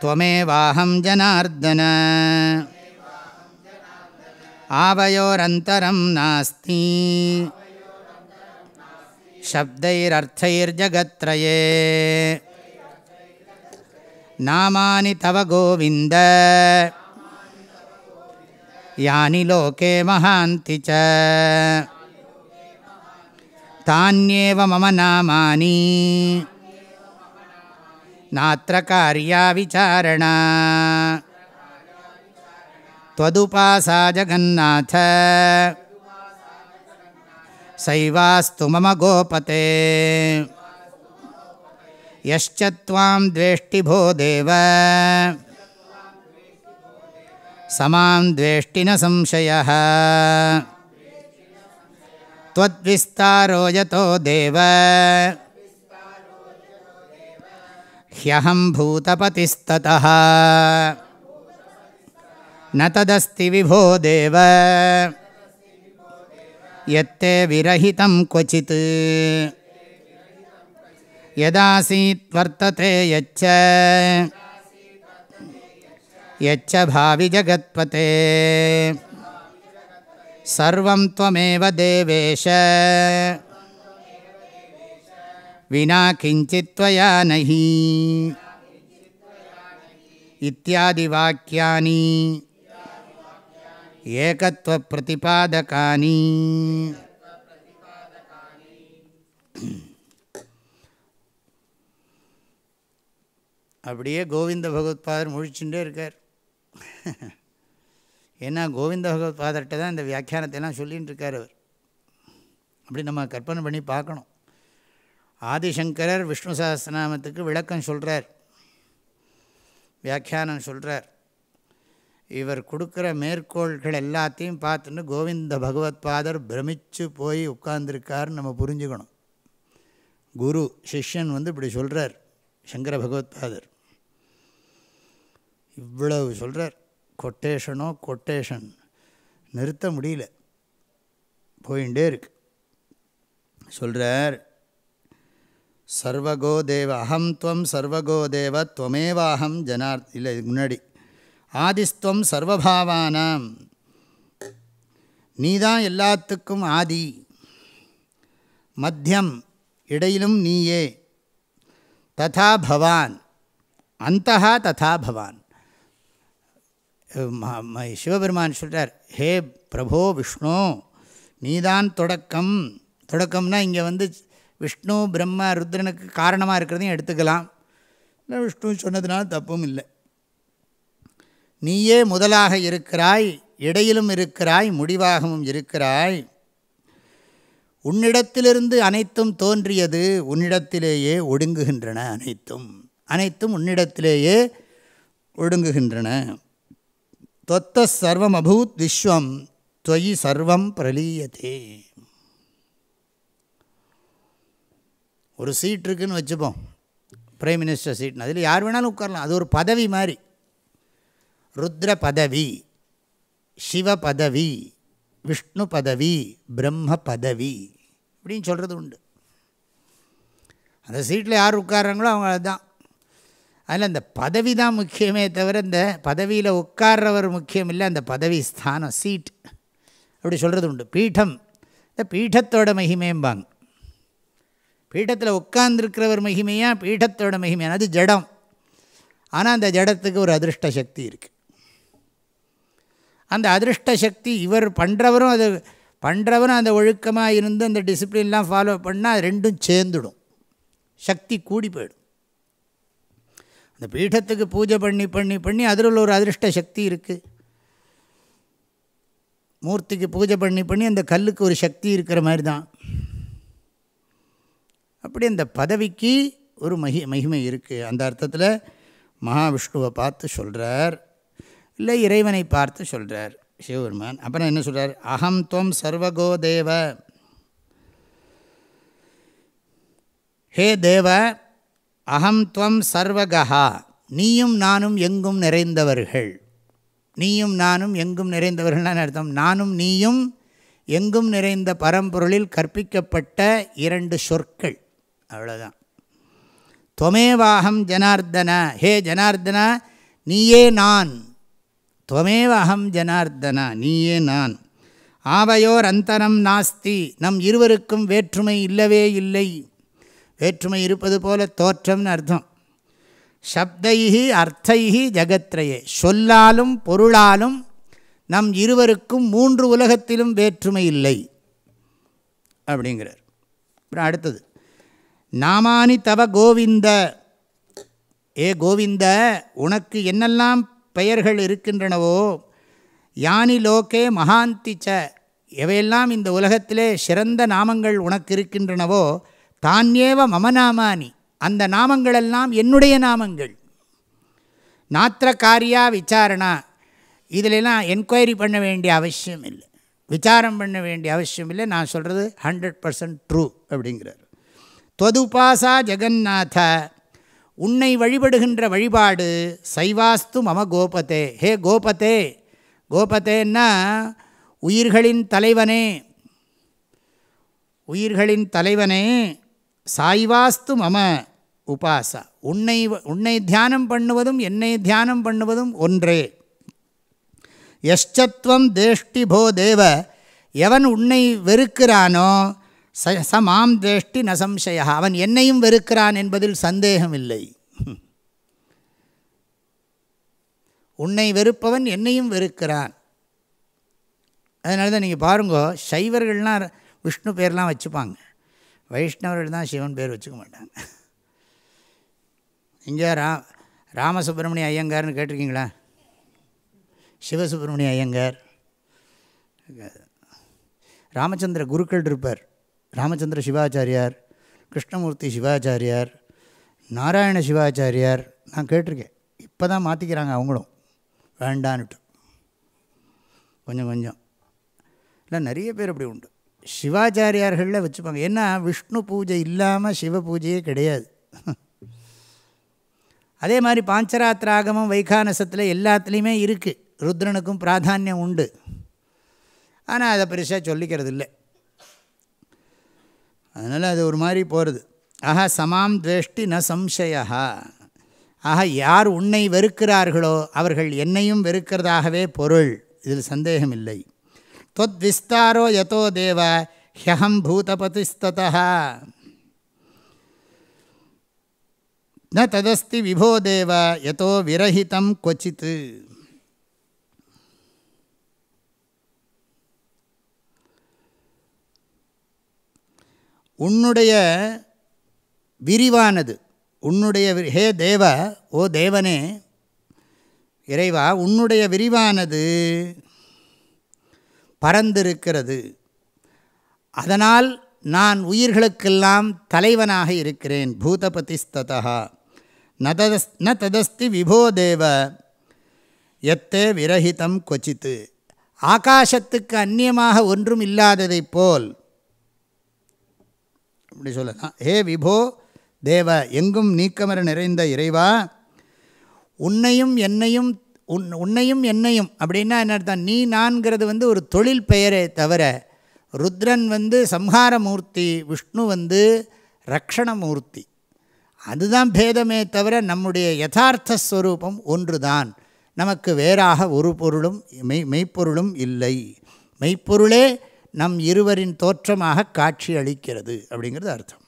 त्वमेवाहं जनार्दन आवयोरन्तरं नास्ति शब्दैरर्थैर्जगत्त्रये नामानि तव गोविन्द यानि लोके महान्ति च तान्येव मम नामानि नात्र कार्या विचारणा त्वदुपासा जगन्नाथ सैवास्तु मम गोपते यश्च त्वां द्वेष्टि भो देव समां द्वेष्टि न संशयः त्वद्विस्तारो यतो देव ह्यहं भूतपतिस्ततः न तदस्ति विभो देव यत्ते विरहितं क्वचित् यदासीत्वर्तते यच्च यच्च भावि जगत्पते सर्वं त्वमेव देवेश विना किञ्चित् त्वया नहि इत्यादिवाक्यानि ஏகத்துவப்பிரதிபாதகானி அப்படியே கோவிந்த பகவத்பாதர் முழிச்சுட்டே இருக்கார். ஏன்னா கோவிந்த பகவத்பாதர்கிட்ட தான் இந்த வியாக்கியானத்தைலாம் சொல்லின்னு இருக்கார் அவர். அப்படி நம்ம கற்பனை பண்ணி பார்க்கணும். ஆதிசங்கரர் விஷ்ணு சஹஸ்ரநாமத்துக்கு விளக்கம் சொல்கிறார் வியாக்கியானம் சொல்கிறார் இவர் கொடுக்குற மேற்கோள்கள் எல்லாத்தையும் பார்த்துன்னு கோவிந்த பகவத்பாதர் பிரமிச்சு போய் உட்கார்ந்துருக்காருன்னு நம்ம புரிஞ்சுக்கணும். குரு சிஷ்யன் வந்து இப்படி சொல்கிறார் சங்கர பகவத்பாதர் இவ்வளவு சொல்கிறார் கொட்டேஷனோ கொட்டேஷன். நிறுத்த முடியல. போயிட்டே இருக்கு. சொல்கிறார் சர்வகோதேவ அகம் துவம் சர்வகோதேவ துவமேவாகம் ஜனார் இல்லை இதுக்கு முன்னாடி. ஆதிஸ்துவம் சர்வபாவானாம். நீதான் எல்லாத்துக்கும் ஆதி. மத்தியம் இடையிலும் நீயே. ததா பவான். அந்தஹா ததா பவான். சிவபெருமான் சொல்கிறார் ஹே பிரபோ விஷ்ணு நீதான் தொடக்கம். தொடக்கம்னா இங்கே வந்து விஷ்ணு பிரம்ம ருத்ரனுக்கு காரணமாக இருக்கிறதையும் எடுத்துக்கலாம். இல்லை விஷ்ணு சொன்னதுனால தப்பும் இல்லை. நீயே முதலாக இருக்கிறாய் இடையிலும் இருக்கிறாய் முடிவாகவும் இருக்கிறாய். உன்னிடத்திலிருந்து அனைத்தும் தோன்றியது உன்னிடத்திலேயே ஒடுங்குகின்றன அனைத்தும். அனைத்தும் உன்னிடத்திலேயே ஒடுங்குகின்றன. தொத்த சர்வம் அபூத் விஸ்வம் துவயி சர்வம் பிரலீயதே. ஒரு சீட் இருக்குன்னு வச்சுப்போம். பிரைம் மினிஸ்டர் சீட்னு. அதில் யார் வேணாலும் உட்காரலாம். அது ஒரு பதவி மாதிரி. ருத்ர பதவி சிவ பதவி விஷ்ணு பதவி பிரம்ம பதவி அப்படின்னு சொல்கிறது உண்டு. அந்த சீட்டில் யார் உட்காடுறாங்களோ அவங்க அதுதான். அதில் அந்த பதவி தான் முக்கியமே தவிர இந்த பதவியில் உட்கார்றவர் முக்கியம் இல்லை அந்த பதவி ஸ்தானம் சீட் அப்படி சொல்கிறது உண்டு. பீఠம் இந்த பீഠத்தோட மகிமேம்பாங்க பீഠத்தில் உட்கார்ந்துருக்கிறவர் மகிமையாக பீഠத்தோட மகிமையானது ஜடம். ஆனால் அந்த ஜடத்துக்கு ஒரு அதிருஷ்ட சக்தி இருக்குது அந்த அதிருஷ்ட சக்தி இவர் பண்ணுறவரும் அது பண்ணுறவரும் அந்த ஒழுக்கமாக இருந்து அந்த டிசிப்ளின்லாம் ஃபாலோ பண்ணால் ரெண்டும் சேர்ந்துடும். சக்தி கூடி போயிடும். அந்த பீடத்துக்கு பூஜை பண்ணி பண்ணி பண்ணி அதில் ஒரு அதிருஷ்ட சக்தி இருக்குது மூர்த்திக்கு பூஜை பண்ணி பண்ணி அந்த கல்லுக்கு ஒரு சக்தி இருக்கிற மாதிரி தான் அப்படி அந்த பதவிக்கு ஒரு மகி மகிமை இருக்குது அந்த அர்த்தத்தில் மகாவிஷ்ணுவை பார்த்து சொல்கிறார் இல்லை இறைவனை பார்த்து சொல்கிறார் சிவபெருமான். அப்புறம் என்ன சொல்கிறார் அகம் துவம் சர்வகோ தேவ. ஹே தேவ அகம் துவம் சர்வகா நீயும் நானும் எங்கும் நிறைந்தவர்கள். நீயும் நானும் எங்கும் நிறைந்தவர்கள்னு அர்த்தம்? நானும் நீயும் எங்கும் நிறைந்த பரம்பொருளில் கற்பிக்கப்பட்ட இரண்டு சொற்கள். அவ்வளோதான் தொமேவாகம் ஜனார்தன. ஹே ஜனார்தனா நீயே நான். துவமேவ அகம் ஜனார்தனா நீயே நான். ஆவையோர் அந்தரம் நாஸ்தி நம் இருவருக்கும் வேற்றுமை இல்லவே இல்லை. வேற்றுமை இருப்பது போல தோற்றம்னு அர்த்தம். சப்தைஹி அர்த்தைஹி ஜகத்ரயே. சொல்லாலும் பொருளாலும் நம் இருவருக்கும் மூன்று உலகத்திலும் வேற்றுமை இல்லை. அப்படிங்கிறார். அப்புறம் அடுத்தது. நாமானி தவ கோவிந்த ஏ கோவிந்த உனக்கு என்னெல்லாம் பெயர்கள் இருக்கின்றனவோ? யானி லோகே மகாந்திச்ச எவையெல்லாம் இந்த உலகத்திலே சிறந்த நாமங்கள் உனக்கு இருக்கின்றனவோ தானியேவ மம நாமானி. அந்த நாமங்களெல்லாம் என்னுடைய நாமங்கள். நாத்திர காரியா விசாரணா. இதிலெல்லாம் என்கொயரி பண்ண வேண்டிய அவசியம் இல்லை விசாரம் பண்ண வேண்டிய அவசியம் இல்லை நான் சொல்கிறது ஹண்ட்ரட் பர்சன்ட் ட்ரூ அப்படிங்கிறார். தொதுபாசா ஜெகநாத உன்னை வழிபடுகின்ற வழிபாடு சைவாஸ்து மம கோபத்தே. ஹே கோபத்தே. கோபத்தேன்னா உயிர்களின் தலைவனே. உயிர்களின் தலைவனே சாய்வாஸ்து மம உபாசா. உன்னை உன்னை தியானம் பண்ணுவதும் என்னை தியானம் பண்ணுவதும் ஒன்றே. எஷ்டத்வம் தேஷ்டி போ தேவ. எவன் உன்னை வெறுக்கிறானோ ச ச மாம் தேஷ்டி ந சம்சய அவன் என்னையும் வெறுக்கிறான் என்பதில் சந்தேகமில்லை. உன்னை வெறுப்பவன் என்னையும் வெறுக்கிறான். அதனால தான் நீங்கள் பாருங்கோ சைவர்கள்லாம் விஷ்ணு பேர்லாம் வச்சுப்பாங்க. வைஷ்ணவர்கள் தான் சிவன் பேர் வச்சுக்க மாட்டாங்க. இங்கே ரா ராமசுப்ரமணிய ஐயங்கார்னு கேட்டிருக்கீங்களா? சிவசுப்ரமணிய ஐயங்கார். ராமச்சந்திர குருக்கள் இருப்பார். ராமச்சந்திர சிவாச்சாரியார் கிருஷ்ணமூர்த்தி சிவாச்சாரியார் நாராயண சிவாச்சாரியார் நான் கேட்டிருக்கேன். இப்போ தான் மாற்றிக்கிறாங்க அவங்களும். வேண்டான்னுட்டு. கொஞ்சம் கொஞ்சம். இல்லை நிறைய பேர் அப்படி உண்டு. சிவாச்சாரியார்களில் வச்சுப்பாங்க. ஏன்னா விஷ்ணு பூஜை இல்லாமல் சிவ பூஜையே கிடையாது. அதே மாதிரி பாஞ்சராத்திராகமம் வைகானசத்தில் எல்லாத்துலேயுமே இருக்குது ருத்ரனுக்கும் பிராதானியம் உண்டு. ஆனால் அதை பெருசாக சொல்லிக்கிறது இல்லை அதனால் அது ஒரு மாதிரி போகிறது ஆஹா சமாம் துவேஷ்டி ந சம்சயா ஆக யார் உன்னை வெறுக்கிறார்களோ அவர்கள் என்னையும் வெறுக்கிறதாகவே பொருள். இதில் சந்தேகமில்லை. தொத் விஸ்தாரோ யதோ தேவ ஹியகம் பூதபதிஸ்ததா ந ததஸ்தி விபோ தேவ யதோ விரஹிதம் கொச்சித்து உன்னுடைய விரிவானது உன்னுடைய வி- ஹே தேவ ஓ தேவனே இறைவா உன்னுடைய விரிவானது பறந்திருக்கிறது அதனால் நான் உயிர்களுக்கெல்லாம் தலைவனாக இருக்கிறேன். பூதபதிஸ்ததா நதஸ் ந ததஸ்தி விபோ தேவ. எத்தே விரஹிதம் கொச்சித்து. ஆகாசத்துக்கு அந்நியமாக ஒன்றும் இல்லாததைப் போல் அப்படி சொல்லலாம். ஹே விபோ தேவ எங்கும் நீக்கமர நிறைந்த இறைவா உன்னையும் என்னையும் உன் உன்னையும் என்னையும் அப்படின்னா என்ன அர்த்தம்? நீ நான்கிறது வந்து ஒரு தொழில் பெயரே தவிர ருத்ரன் வந்து சம்ஹாரமூர்த்தி விஷ்ணு வந்து ரக்ஷணமூர்த்தி. அதுதான் பேதமே தவிர நம்முடைய யதார்த்த ஸ்வரூபம் ஒன்று தான் நமக்கு வேறாக ஒரு பொருளும் மெய் மெய்ப்பொருளும் இல்லை. மெய்ப்பொருளே நம் இருவரின் தோற்றமாக காட்சி அளிக்கிறது அப்படிங்கிறது அர்த்தம்.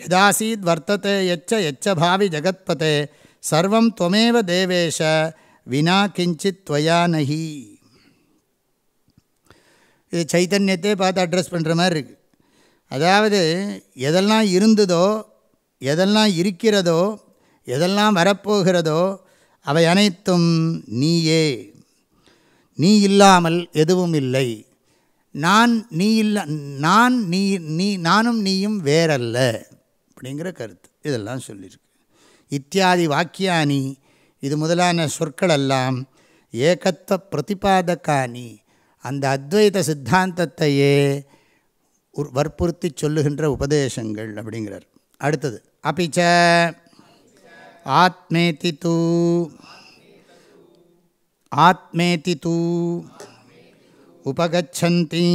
எதாசீத் வர்த்தத்தை எச்ச எச்ச பாவி ஜெகத்பதே சர்வம் துவமேவ தேவேஷ வினா கிஞ்சித் துவயா நகி. இது சைத்தன்யத்தை பார்த்து அட்ரஸ் பண்ணுற மாதிரி இருக்குது அதாவது எதெல்லாம் இருந்ததோ எதெல்லாம் இருக்கிறதோ எதெல்லாம் வரப்போகிறதோ அவை அனைத்தும் நீயே. நீ இல்லாமல் எதுவும் இல்லை. நான் நீ இல்லை நான் நீ நீ நானும் நீயும் வேறல்ல. அப்படிங்கிற கருத்து. இதெல்லாம் சொல்லியிருக்கு. இத்தியாதி வாக்கியானி இது முதலான சொற்களெல்லாம் ஏகத்துவ பிரதிபாதக்கானி அந்த அத்வைத சித்தாந்தத்தையே வற்புறுத்தி சொல்லுகின்ற உபதேசங்கள் அப்படிங்கிறார். அடுத்தது அப்பிச்ச ஆத்மேதி தூ ஆத்மேதி தூ உபகச்சந்தி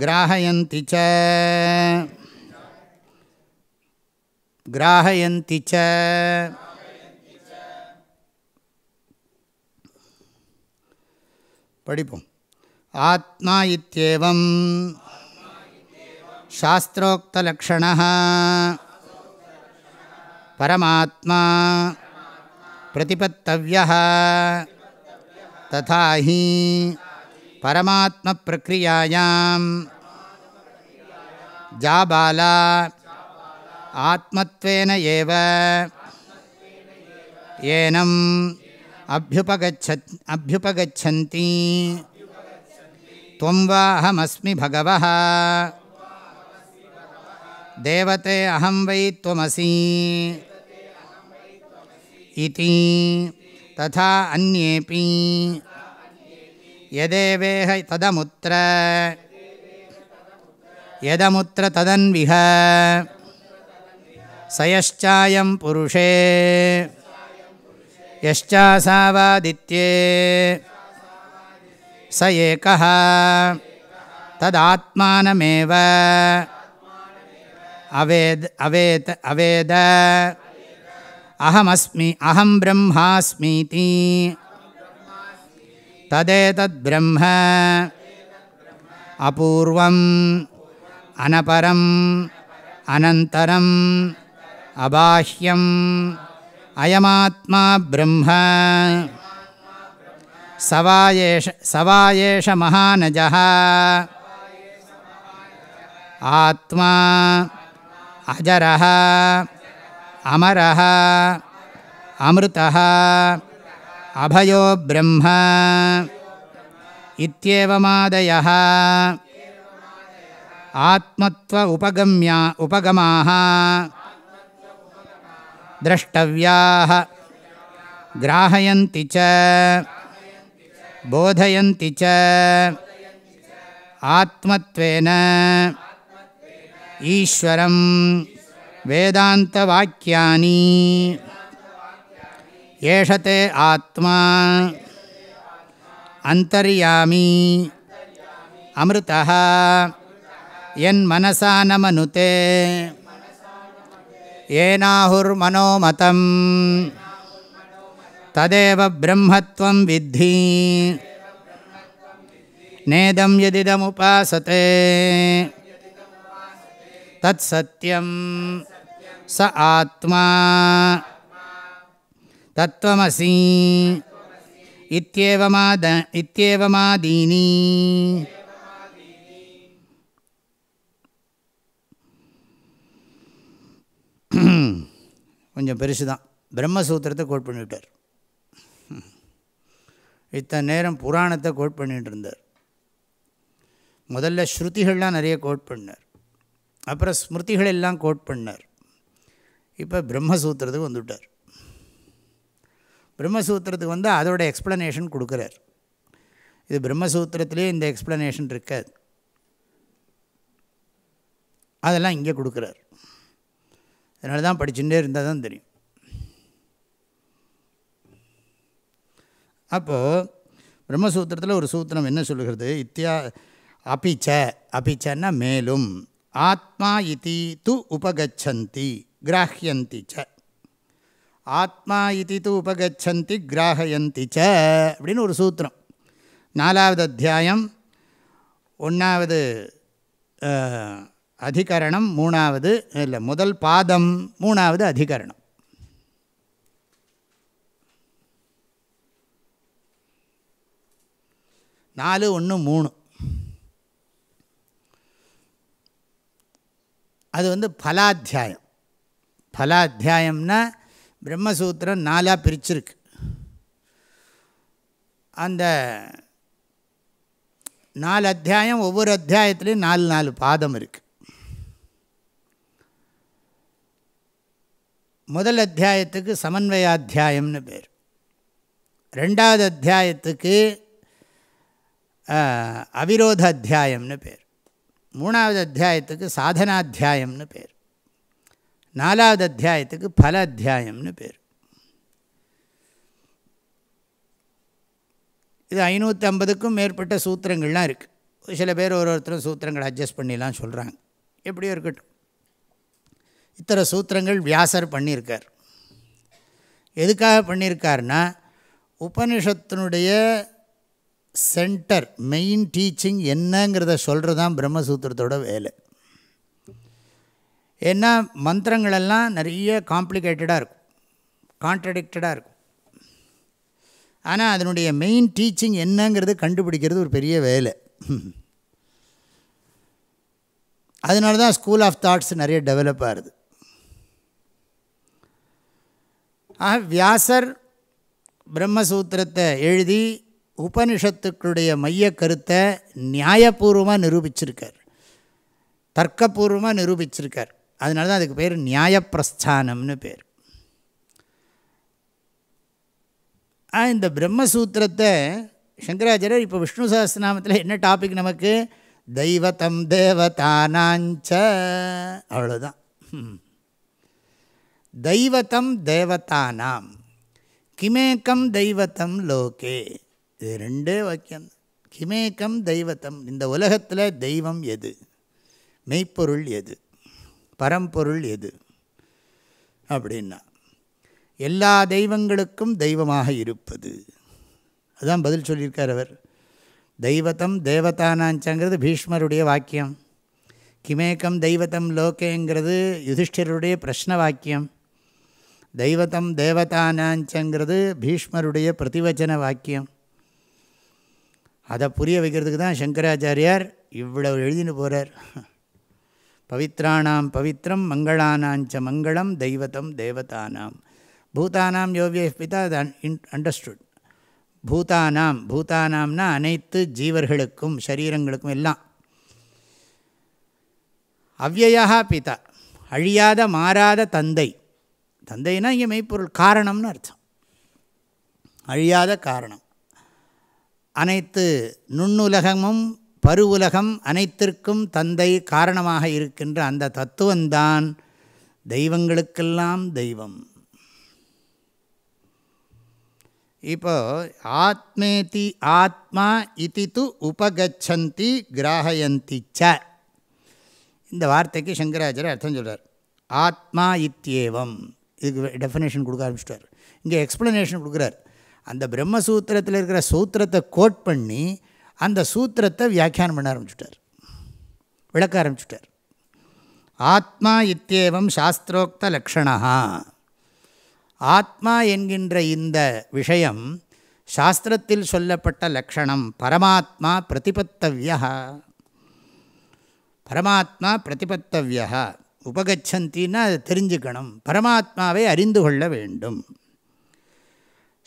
கிராஹயந்தி ச கிராஹயந்தி ச படிப்போம் ஆத்மா இத்தியேவம் சாஸ்திரோக்தலக்ஷண பரமாத்மா பிரதிபத்தவிய ததாஹி परमात्मप्रक्रियायां। जाबाला आत्मत्वेन एव। एनम् अभ्युपगच्छ अभ्युपगच्छन्ति। त्वं वा अहमस्मि भगवः। देवते अहं वै त्वमसि। इति। तथा अन्येऽपि। எதேவேக ததமுத்திர. எதமுத்திர ததன்விக சயச்சாயம் புருஷே. யச்சாசாவாதித்யே ச ஏக ததாத்மானமேவ. அவேத் அவேத் அவேத. அகமஸ்மி அகம் பிரம்மாஸ்மீதி. तदेतद्ब्रह्म अपूर्वम् अनपरम् अनन्तरम् अबाह्यम् अयमात्मा ब्रह्म सवायेष सवायेष महानजः आत्मा अजरः अमरः अमृतः अभयो ब्रह्म इत्येवमादयः आत्मत्व उपगम्या उपगमाः द्रष्टव्याः ग्राहयन्ति च बोधयन्ति च आत्मत्वेन ईश्वरं वेदान्तवाक्यानि ஏஷத்தே ஆத்மா. அந்தர்யாமி. அமிர்தா என் மனசானமனுதே ஏனாஹுர்மனோமதம் ததேவ பிரம்மத்வம் வித்தி. நேதம் எதிதமுபாசத்தே. தத் சத்தியம் ச ஆத்மா. தத்துவமசி. இத்தியேவமாத இத்தியேவமாதீனி. கொஞ்சம் பெருசு தான் பிரம்மசூத்திரத்தை கோட் பண்ணிவிட்டார். இத்தனை நேரம் புராணத்தை கோட் பண்ணிகிட்டு இருந்தார் முதல்ல ஸ்ருதிகள்லாம் நிறைய கோட் பண்ணார். அப்புறம் ஸ்மிருதிகள் எல்லாம் கோட் பண்ணார். இப்போ பிரம்மசூத்திரத்துக்கு வந்துவிட்டார். பிரம்மசூத்திரத்துக்கு வந்து அதோட எக்ஸ்ப்ளனேஷன் கொடுக்குறார். இது பிரம்மசூத்திரத்திலே இந்த எக்ஸ்ப்ளனேஷன் இருக்காது. அதெல்லாம் இங்கே கொடுக்குறார். அதனால தான் படிச்சுட்டே இருந்தால் தான் தெரியும். அப்போது பிரம்மசூத்திரத்தில் ஒரு சூத்திரம் என்ன சொல்லுகிறது? இத்தியா அபிச்ச அபிச்சன்னா மேலும். ஆத்மா இதி து உபகச்சந்தி கிராஹியந்தி ச. ஆத்மா இது தூ உபகச்சந்தி கிராகயந்தி ச அப்படின்னு ஒரு சூத்திரம். நாலாவது அத்தியாயம் ஒன்றாவது அதிகரணம் மூணாவது இல்லை முதல் பாதம் மூணாவது அதிகரணம். நாலு ஒன்று மூணு. அது வந்து பலாத்தியாயம். பலாத்தியாயம்னா பிரம்மசூத்திரம் நாலாக பிரிச்சிருக்கு. அந்த நாலு அத்தியாயம் ஒவ்வொரு அத்தியாயத்துலேயும் நாலு நாலு பாதம் இருக்குது முதல் அத்தியாயத்துக்கு சமன்வயாத்தியாயம்னு பேர். ரெண்டாவது அத்தியாயத்துக்கு அவிரோத அத்தியாயம்னு பேர். மூணாவது அத்தியாயத்துக்கு சாதனாத்தியாயம்னு பேர். நாலாவது அத்தியாயத்துக்கு பல அத்தியாயம்னு பேர். இது ஐநூற்றி ஐம்பதுக்கும் மேற்பட்ட சூத்திரங்கள்லாம் இருக்குது சில பேர் ஒரு ஒருத்தரும் சூத்திரங்களை அட்ஜஸ்ட் பண்ணிலாம் சொல்கிறாங்க எப்படியோ இருக்கட்டும். இத்தனை சூத்திரங்கள் வியாசர் பண்ணியிருக்கார். எதுக்காக பண்ணியிருக்காருன்னா உபனிஷத்தினுடைய சென்டர் மெயின் டீச்சிங் என்னங்கிறத சொல்கிறது தான் பிரம்மசூத்திரத்தோட வேலை. ஏன்னா மந்திரங்களெல்லாம் நிறைய காம்ப்ளிகேட்டடாக இருக்கும். கான்ட்ரடிக்டடாக இருக்கும். ஆனால் அதனுடைய மெயின் டீச்சிங் என்னங்கிறது கண்டுபிடிக்கிறது ஒரு பெரிய வேலை. அதனால தான் ஸ்கூல் ஆஃப் தாட்ஸ் நிறைய டெவலப் ஆகுது. ஆக வியாசர் பிரம்மசூத்திரத்தை எழுதி உபனிஷத்துக்களுடைய மைய கருத்தை நியாயபூர்வமாக நிரூபிச்சிருக்கார். தர்க்கபூர்வமாக நிரூபிச்சிருக்கார். அதனால தான் அதுக்கு பேர் நியாயப்பிரஸ்தானம்னு பேர். இந்த பிரம்மசூத்திரத்தை சங்கராச்சாரியர் இப்போ விஷ்ணு சஹஸ்ரநாமத்தில் என்ன டாபிக் நமக்கு? தெய்வத்தம் தேவதானாஞ்ச. அவ்வளோதான் தெய்வத்தம் தேவதானாம். கிமேக்கம் தெய்வத்தம் லோகே. இது ரெண்டே வாக்கியம். கிமேக்கம் தெய்வத்தம். இந்த உலகத்தில் தெய்வம் எது? மெய்ப்பொருள் எது? பரம்பொருள் எது? அப்படின்னா எல்லா தெய்வங்களுக்கும் தெய்வமாக இருப்பது. அதுதான் பதில் சொல்லியிருக்கார் அவர். தெய்வத்தம் தேவதானாஞ்சங்கிறது பீஷ்மருடைய வாக்கியம். கிமேக்கம் தெய்வத்தம் லோகேங்கிறது யுதிஷ்டிரருடைய பிரஷ்ன வாக்கியம் தெய்வத்தம் தேவதானாஞ்சங்கிறது பீஷ்மருடைய பிரதிவச்சன வாக்கியம். அதை புரிய வைக்கிறதுக்கு தான் சங்கராச்சாரியார் இவ்வளவு எழுதினு போகிறார் பவித்ராணாம் பவித்ரம் மங்களானாஞ்ச மங்களம் தெய்வத்தம் தேவதானாம். பூதானாம் யோவிய பிதா அது அண்டர்ஸ்டுட் பூதானாம் பூதானாம்னா அனைத்து ஜீவர்களுக்கும் சரீரங்களுக்கும் எல்லாம். அவ்வயா பிதா அழியாத மாறாத தந்தை. தந்தைனா இங்கே மெய்ப்பொருள் காரணம்னு அர்த்தம். அழியாத காரணம். அனைத்து நுண்ணுலகமும் பருவுலகம் அனைத்திற்கும் தந்தை காரணமாக இருக்கின்ற அந்த தத்துவந்தான் தெய்வங்களுக்கெல்லாம் தெய்வம். இப்போ ஆத்மேதி ஆத்மா இது து உபகச்சந்தி கிராகயந்தி ச. இந்த வார்த்தைக்கு சங்கராச்சாரியர் அர்த்தம் சொல்கிறார் ஆத்மா இத்தியேவம் இதுக்கு டெஃபினேஷன் கொடுக்க ஆரம்பிச்சிட்டார். இங்கே எக்ஸ்ப்ளனேஷன் கொடுக்குறார். அந்த பிரம்மசூத்திரத்தில் இருக்கிற சூத்திரத்தை கோட் பண்ணி அந்த சூத்திரத்தை வியாக்கியானம் பண்ண ஆரம்பிச்சுட்டார். விளக்க ஆரம்பிச்சுட்டார். ஆத்மா இத்தியேவம் சாஸ்திரோக்த லக்ஷணா ஆத்மா என்கின்ற இந்த விஷயம் சாஸ்திரத்தில் சொல்லப்பட்ட லக்ஷணம் பரமாத்மா பிரதிபத்தவியா பரமாத்மா பிரதிபத்தவியா உபகச்சந்தின்னா அதை தெரிஞ்சுக்கணும். பரமாத்மாவை அறிந்து கொள்ள வேண்டும்.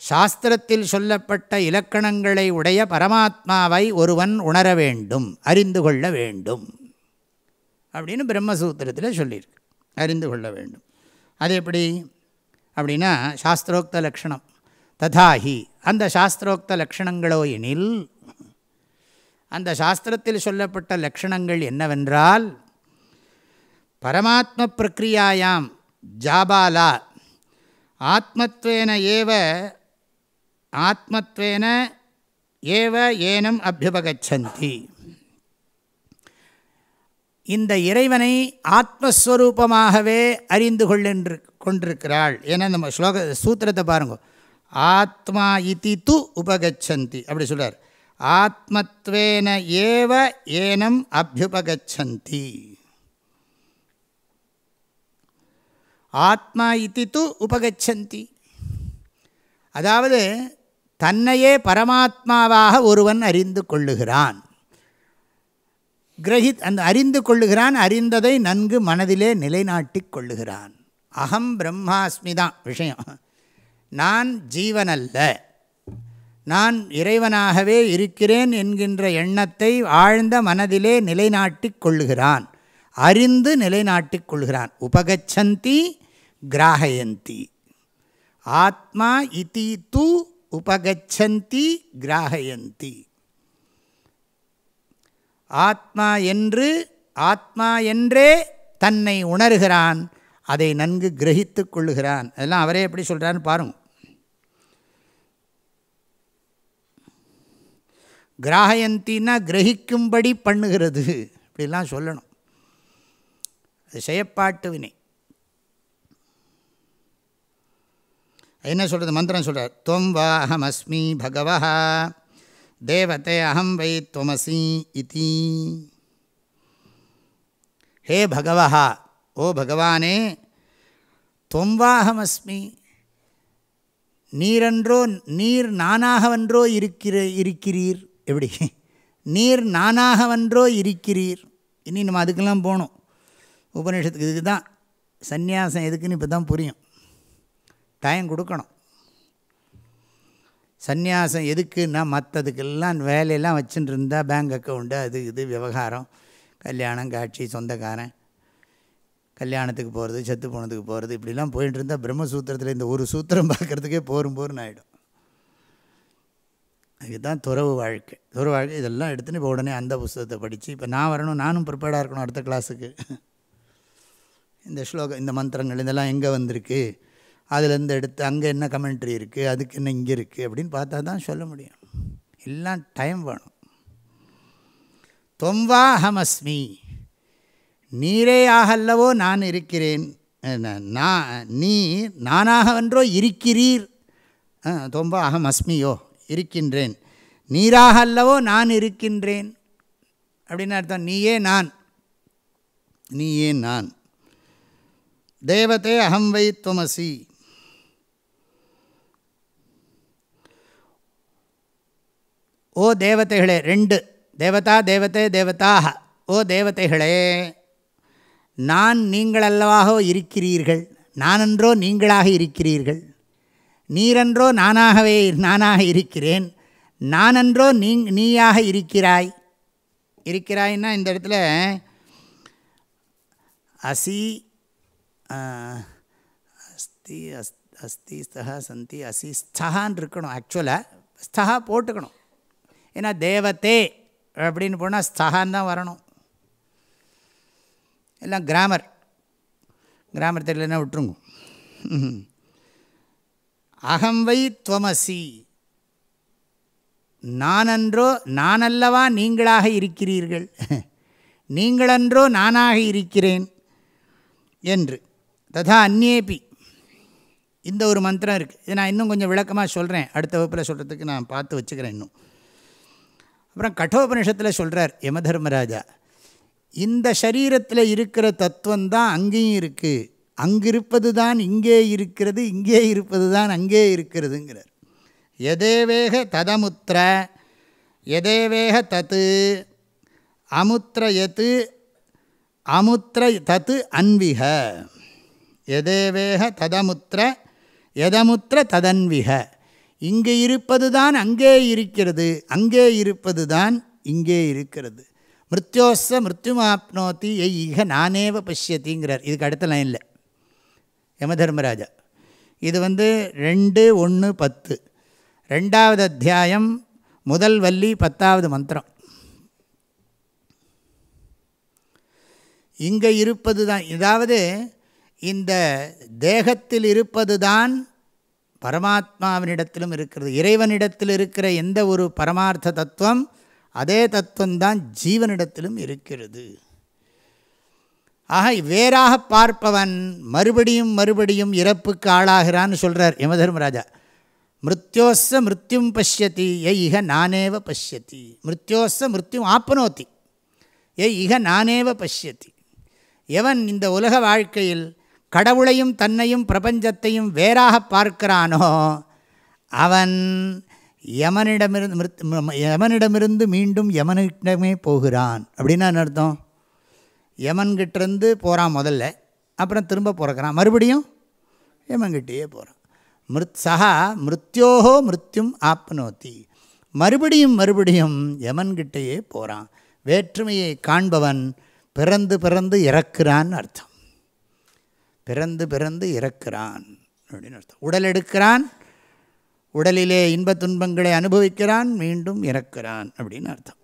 சாஸ்திரத்தில் சொல்லப்பட்ட இலக்கணங்களை உடைய பரமாத்மாவை ஒருவன் உணர வேண்டும் அறிந்து கொள்ள வேண்டும். அப்படின்னு பிரம்மசூத்திரத்தில் சொல்லியிருக்கு. அறிந்து கொள்ள வேண்டும். அது எப்படி? அப்படின்னா சாஸ்திரோக்த லக்ஷணம் ததாஹி. அந்த சாஸ்திரோக்த லக்ஷணங்களோ எனில் அந்த சாஸ்திரத்தில் சொல்லப்பட்ட லக்ஷணங்கள் என்னவென்றால் பரமாத்ம பிரக்ரியாயாம் ஜாபாலா ஆத்மத்வேன ஏவ ஆத்மத்வேன ஏவ ஏனம் அபியுபகச்சந்தி இந்த இறைவனை ஆத்மஸ்வரூபமாகவே அறிந்து கொள்ளென்று கொண்டிருக்கிறாள். ஏன்னா நம்ம ஸ்லோக சூத்திரத்தை பாருங்க. ஆத்மா இதி து உபகச்சந்தி அப்படி சொல்கிறார் ஆத்மத்வேன ஏவ ஏனம் அபியுபகச்சந்தி ஆத்மா இத்தி து உபகச்சந்தி. அதாவது தன்னையே பரமாத்மாவாக ஒருவன் அறிந்து கொள்ளுகிறான். கிரகித் அந்த அறிந்து கொள்ளுகிறான் அறிந்ததை நன்கு மனதிலே நிலைநாட்டி கொள்ளுகிறான். அகம் பிரம்மாஸ்மி தான் விஷயம். நான் ஜீவனல்ல. நான் இறைவனாகவே இருக்கிறேன் என்கின்ற எண்ணத்தை ஆழ்ந்த மனதிலே நிலைநாட்டி கொள்ளுகிறான். அறிந்து நிலைநாட்டி கொள்கிறான் உபகச்சந்தி கிராகயந்தி. ஆத்மா இதி து உபகச்சந்தி கிராகயந்தி. ஆத்மா என்று ஆத்மா என்றே தன்னை உணர்கிறான் அதை நன்கு கிரகித்து கொள்ளுகிறான். அதெல்லாம் அவரே எப்படி சொல்கிறான்னு பாருங்க. கிராகயந்தின்னா கிரகிக்கும்படி பண்ணுகிறது. இப்படிலாம் சொல்லணும். அது செயப்பாட்டு வினை. என்ன சொல்கிறது மந்திரம் சொல்கிறார் தொம் வாஹமஸ்மி பகவா தேவத்தை அகம் வை துவமசி இதி. ஹே பகவஹா ஓ பகவானே தொம்வாகமஸ்மி நீரன்றோ நீர் நானாகவன்றோ இருக்கிற இருக்கிறீர். எப்படி? நீர் நானாகவன்றோ இருக்கிறீர். இனி நம்ம அதுக்கெல்லாம் போகணும். உபநிஷத்துக்கு இதுக்கு தான் சந்நியாசம் எதுக்குன்னு இப்போ தான் புரியும். டைம் கொடுக்கணும். சந்நியாசம் எதுக்குன்னா மற்றதுக்கெல்லாம் வேலையெல்லாம் வச்சுட்டு இருந்தால் பேங்க் அக்கௌண்ட்டு அது இது விவகாரம். கல்யாணம் காட்சி சொந்தக்காரன். கல்யாணத்துக்கு போகிறது செத்து போனதுக்கு போகிறது இப்படிலாம் போயிட்டு இருந்தால் பிரம்மசூத்திரத்தில் இந்த ஒரு சூத்திரம் பார்க்குறதுக்கே போரும் போருன்னு ஆகிடும் அதுதான் துறவு வாழ்க்கை. துறவு வாழ்க்கை இதெல்லாம் எடுத்துன்னு இப்போ உடனே அந்த புஸ்தகத்தை படித்து இப்போ நான் வரணும் நானும் ப்ரிப்பேர்டாக இருக்கணும் அடுத்த கிளாஸுக்கு இந்த ஸ்லோகம் இந்த மந்திரங்கள் இதெல்லாம் எங்கே வந்திருக்கு? அதுலேருந்து எடுத்து அங்கே என்ன கமெண்ட்ரி இருக்குது அதுக்கு என்ன இங்கே இருக்குது அப்படின்னு பார்த்தா தான் சொல்ல முடியும். எல்லாம் டைம் வேணும். தொம்பா அஹமஸ்மி நீரே ஆகல்லவோ நான் இருக்கிறேன். நான் நீ நானாகவென்றோ இருக்கிறீர். தொம்பா அகம் அஸ்மியோ இருக்கின்றேன். நீராக அல்லவோ நான் இருக்கின்றேன். அப்படின்னு அர்த்தம் நீயே நான். நீயே நான். தேவத்தை அகம் வை துமசி. ஓ தேவதைகளே ரெண்டு. தேவதா தேவதே தேவதாக. ஓ தேவதைகளே நான் நீங்கள் இருக்கிறீர்கள். நானன்றோ நீங்களாக இருக்கிறீர்கள். நீரன்றோ நானாகவே நானாக இருக்கிறேன். நானன்றோ நீ நீயாக இருக்கிறாய். இருக்கிறாய்னா இந்த இடத்துல அசி அஸ்தி அஸ் அஸ்தி ஸ்தா சந்தி அசி ஸ்தகான் இருக்கணும் ஆக்சுவலாக ஸ்தகா போட்டுக்கணும். ஏன்னா தேவத்தே அப்படின்னு போனால் ஸ்தகான் தான் வரணும். எல்லாம் கிராமர் கிராமர் தெரியலன்னா விட்டுருங்க. அகம் வை துவமசி. நானன்றோ நானல்லவா நீங்களாக இருக்கிறீர்கள். நீங்களன்றோ நானாக இருக்கிறேன் என்று. ததா அந்நேபி. இந்த ஒரு மந்திரம் இருக்குது இது நான் இன்னும் கொஞ்சம் விளக்கமாக சொல்கிறேன் அடுத்த வகுப்பில் சொல்கிறதுக்கு நான் பார்த்து வச்சுக்கிறேன் இன்னும். அப்புறம் கட்டோபனிஷத்தில் சொல்கிறார் யமதர்மராஜா இந்த சரீரத்தில் இருக்கிற தத்துவம் தான் அங்கேயும் இருக்குது அங்கிருப்பது தான் இங்கே இருக்கிறது இங்கே இருப்பது தான் அங்கே இருக்கிறதுங்கிறார். எதேவேக ததமுத்திர எதேவேக தத்து அமுத்திர எத்து அமுத்திர தத்து அன்விக. எதேவேக ததமுத்திர எதமுத்திர ததன்விக. இங்கே இருப்பது தான் அங்கே இருக்கிறது அங்கே இருப்பது தான் இங்கே இருக்கிறது. மிருத்யோச மிருத்யுமாப்னோத்தி இக நானேவ பஷ்யத்திங்கிறார். இதுக்கு அடுத்த லைனில் யமதர்மராஜா. இது வந்து ரெண்டு ஒன்று பத்து. ரெண்டாவது அத்தியாயம் முதல் வள்ளி பத்தாவது மந்திரம். இங்கே இருப்பது தான் இதாவது இந்த தேகத்தில் இருப்பது தான் பரமாத்மாவினிடத்திலும் இருக்கிறது. இறைவனிடத்தில் இருக்கிற எந்த ஒரு பரமார்த்த தத்துவம் அதே தத்துவம்தான் ஜீவனிடத்திலும் இருக்கிறது. ஆக வேறாக பார்ப்பவன் மறுபடியும் மறுபடியும் இறப்புக்கு ஆளாகிறான்னு சொல்கிறார் யமதர்மராஜா. மிருத்யோஸ்ஸ மிருத்யும் பசியத்தி எ இக நானேவ பசியத்தி மிருத்யோஸ்ஸ மிருத்யும் ஆப்னோத்தி எ இக நானேவ பசியத்தி எவன் இந்த உலக வாழ்க்கையில் கடவுளையும் தன்னையும் பிரபஞ்சத்தையும் வேறாக பார்க்கிறானோ அவன் யமனிடமிருந்து யமனிடமிருந்து மீண்டும் யமனிடமே போகிறான். அப்படின்னா என்ன அர்த்தம்? யமன்கிட்டேருந்து போகிறான் முதல்ல அப்புறம் திரும்ப பிறக்கிறான். மறுபடியும் யமன்கிட்டேயே போகிறான் மிருத் சகா மிருத்யோகோ மிருத்யும் ஆப்னோத்தி மறுபடியும் மறுபடியும் யமன்கிட்டேயே போகிறான் வேற்றுமையை காண்பவன் பிறந்து பிறந்து இறக்கிறான்னு அர்த்தம். பிறந்து பிறந்து இறக்கிறான் அப்படின்னு அர்த்தம். உடல் எடுக்கிறான் உடலிலே இன்ப துன்பங்களை அனுபவிக்கிறான் மீண்டும் இறக்கிறான் அப்படின்னு அர்த்தம்.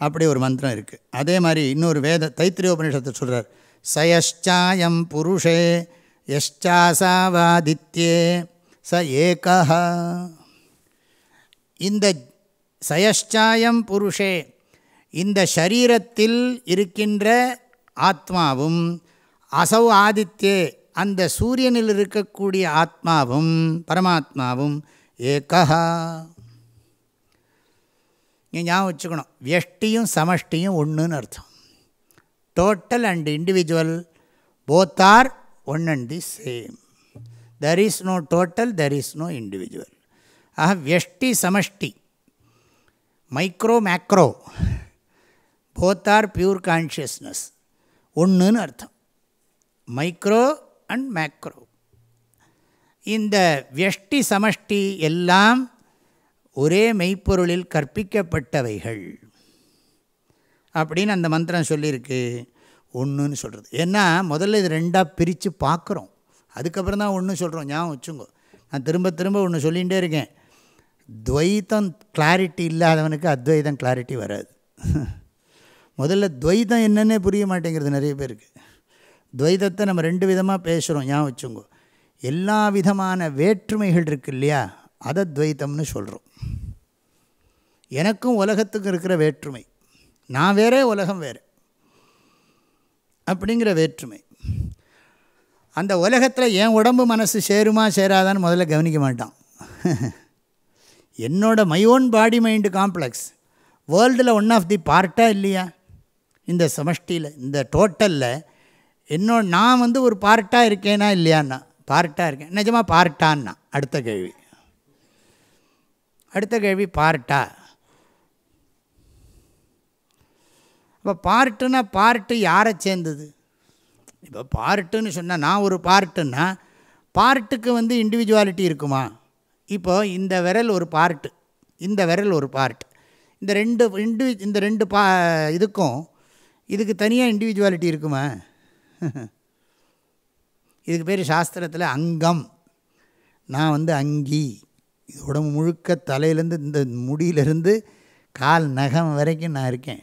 அப்படி ஒரு மந்திரம் இருக்குது அதே மாதிரி இன்னொரு வேத தைத்திரியோபநிஷத்தை சொல்கிறார் சயஷ்சாயம் புருஷே யஷ்சாசாவாதித்யே ச ஏகா இந்த சயஷ்சாயம் புருஷே இந்த சரீரத்தில் இருக்கின்ற ஆத்மாவும் அசௌ ஆதித்யே அந்த சூரியனில் இருக்கக்கூடிய ஆத்மாவும் பரமாத்மாவும் ஏகா நீங்கள் ஞாபகம் வச்சுக்கணும். வியஷ்டியும் சமஷ்டியும் ஒன்றுன்னு அர்த்தம். Total and individual both are one and the same there is no total there is no individual ஆக வியஷ்டி சமஷ்டி. Micro macro both are pure consciousness ஒன்றுன்னு அர்த்தம். Micro and macro. இந்த வியஷ்டி சமஷ்டி எல்லாம் ஒரே மெய்ப்பொருளில் கற்பிக்கப்பட்டவைகள். அப்படின்னு அந்த மந்திரம் சொல்லியிருக்கு. ஒன்றுன்னு சொல்கிறது ஏன்னா முதல்ல இது ரெண்டாக பிரித்து பார்க்குறோம். அதுக்கப்புறம் தான் ஒன்று சொல்கிறோம் ஞாபகம் வச்சுங்கோ. நான் திரும்ப திரும்ப ஒன்று சொல்லிகிட்டே இருக்கேன். துவைத்தம் கிளாரிட்டி இல்லாதவனுக்கு அத்வைதம் கிளாரிட்டி வராது. முதல்ல துவைதம் என்னன்னே புரிய மாட்டேங்கிறது நிறைய பேருக்கு. துவைதத்தை நம்ம ரெண்டு விதமாக பேசுகிறோம் ஞாபகம் வச்சுங்கோ எல்லா விதமான வேற்றுமைகள் இருக்கு இல்லையா? அதை துவைத்தம்னு சொல்கிறோம் எனக்கும் உலகத்துக்கும் இருக்கிற வேற்றுமை. நான் வேறே உலகம் வேறு. அப்படிங்கிற வேற்றுமை. அந்த உலகத்தில் என் உடம்பு மனசு சேருமா சேராதான்னு முதல்ல கவனிக்க மாட்டான். என்னோட my own body mind complex வேர்ல்டில் ஒன் ஆஃப் தி பார்ட்டாக இல்லையா? இந்த சமஷ்டியில் இந்த டோட்டலில் என்னோட நான் வந்து ஒரு பார்ட்டாக இருக்கேனா இல்லையான்னா? பார்ட்டாக இருக்கேன். நிஜமாக பார்ட்டான்னா? அடுத்த கேள்வி. அடுத்த கேள்வி பார்ட்டா. இப்போ பார்ட்டுன்னா பார்ட்டு யாரை சேர்ந்தது? இப்போ பார்ட்டுன்னு சொன்னால் நான் ஒரு பார்ட்டுன்னா பார்ட்டுக்கு வந்து இண்டிவிஜுவாலிட்டி இருக்குமா? இப்போ இந்த விரல் ஒரு பார்ட்டு. இந்த விரல் ஒரு பார்ட் இந்த ரெண்டு இண்டிவி இந்த ரெண்டு பா இதுக்கும் இதுக்கு தனியாக இண்டிவிஜுவாலிட்டி இருக்குமா? இதுக்கு பேர் சாஸ்திரத்தில் அங்கம். நான் வந்து அங்கி. இது உடம்பு முழுக்க தலையிலேருந்து இந்த முடியிலேருந்து கால் நகம் வரைக்கும் நான் இருக்கேன்.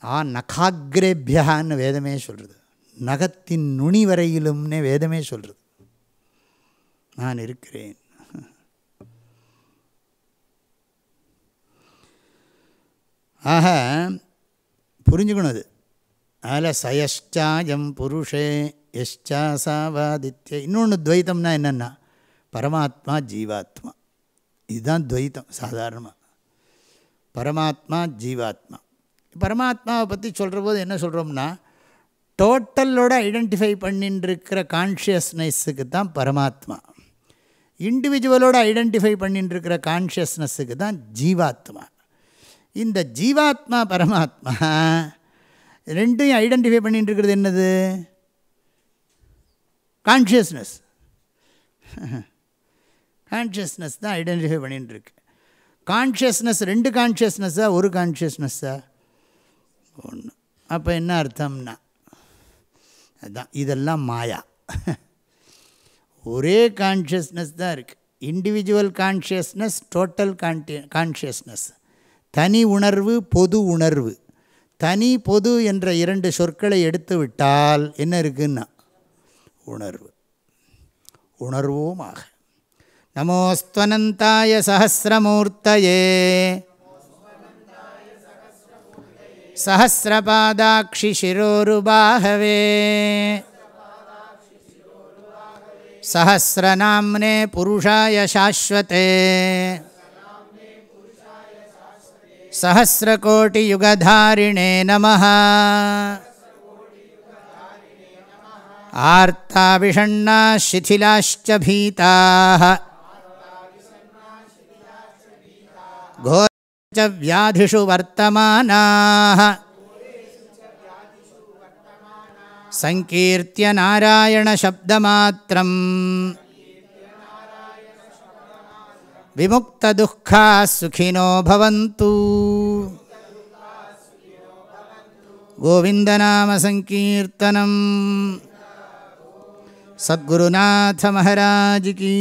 நான் நகாகிரேபியான்னு வேதமே சொல்கிறது நகத்தின் நுனி வரையிலும்னே வேதமே சொல்கிறது நான் இருக்கிறேன். ஆக புரிஞ்சுக்கணும் அது. அதில் சயஷ்டாயம் புருஷே எஷ்டாசாவாதித்ய இன்னொன்று துவைத்தம்னா என்னென்னா பரமாத்மா ஜீவாத்மா. இதுதான் துவைத்தம் சாதாரணமாக பரமாத்மா ஜீவாத்மா. பரமாத்மாவை பற்றி சொல்கிற போது என்ன சொல்கிறோம்னா டோட்டலோட ஐடென்டிஃபை பண்ணிட்டுருக்கிற கான்ஷியஸ்னஸுக்கு தான் பரமாத்மா. இண்டிவிஜுவலோட ஐடென்டிஃபை பண்ணிட்டுருக்கிற கான்ஷியஸ்னஸுக்கு தான் ஜீவாத்மா. இந்த ஜீவாத்மா பரமாத்மா ரெண்டையும் ஐடென்டிஃபை பண்ணிட்டு இருக்கிறது என்னது? கான்ஷியஸ்னஸ் கான்ஷியஸ்னஸ் தான் ஐடென்டிஃபை பண்ணிட்டு இருக்கு கான்ஷியஸ்னஸ் ரெண்டு கான்ஷியஸ்னஸ்ஸா ஒரு கான்ஷியஸ்னஸ்ஸா ஒன்று அப்போ என்ன அர்த்தம்னா அதுதான் இதெல்லாம் மாயா. ஒரே கான்ஷியஸ்னஸ் தான் இருக்குது இண்டிவிஜுவல் கான்ஷியஸ்னஸ் டோட்டல் கான்டி கான்ஷியஸ்னஸ் தனி உணர்வு பொது உணர்வு. தனி பொது என்ற இரண்டு சொற்களை எடுத்து விட்டால் என்ன இருக்குன்னா உணர்வு உணர்வோமாக நமோஸ்துவனந்தாய சஹசிரமூர்த்தயே सहस्रपादाक्षि शिरोरुबाहवे सहस्रनाम्ने पुरुषाय शाश्वते सहस्रकोटियुगधारिणे नमः। आर्ताविषण्णाः शिथिलाश्च भीताः। घोर व्याधिषु वर्तमानाः। सङ्कीर्त्य नारायणशब्दमात्रम् विमुक्तदुःखाः सुखिनो भवन्तु। गोविन्दनामसङ्कीर्तनं सद्गुरुनाथमहाराज की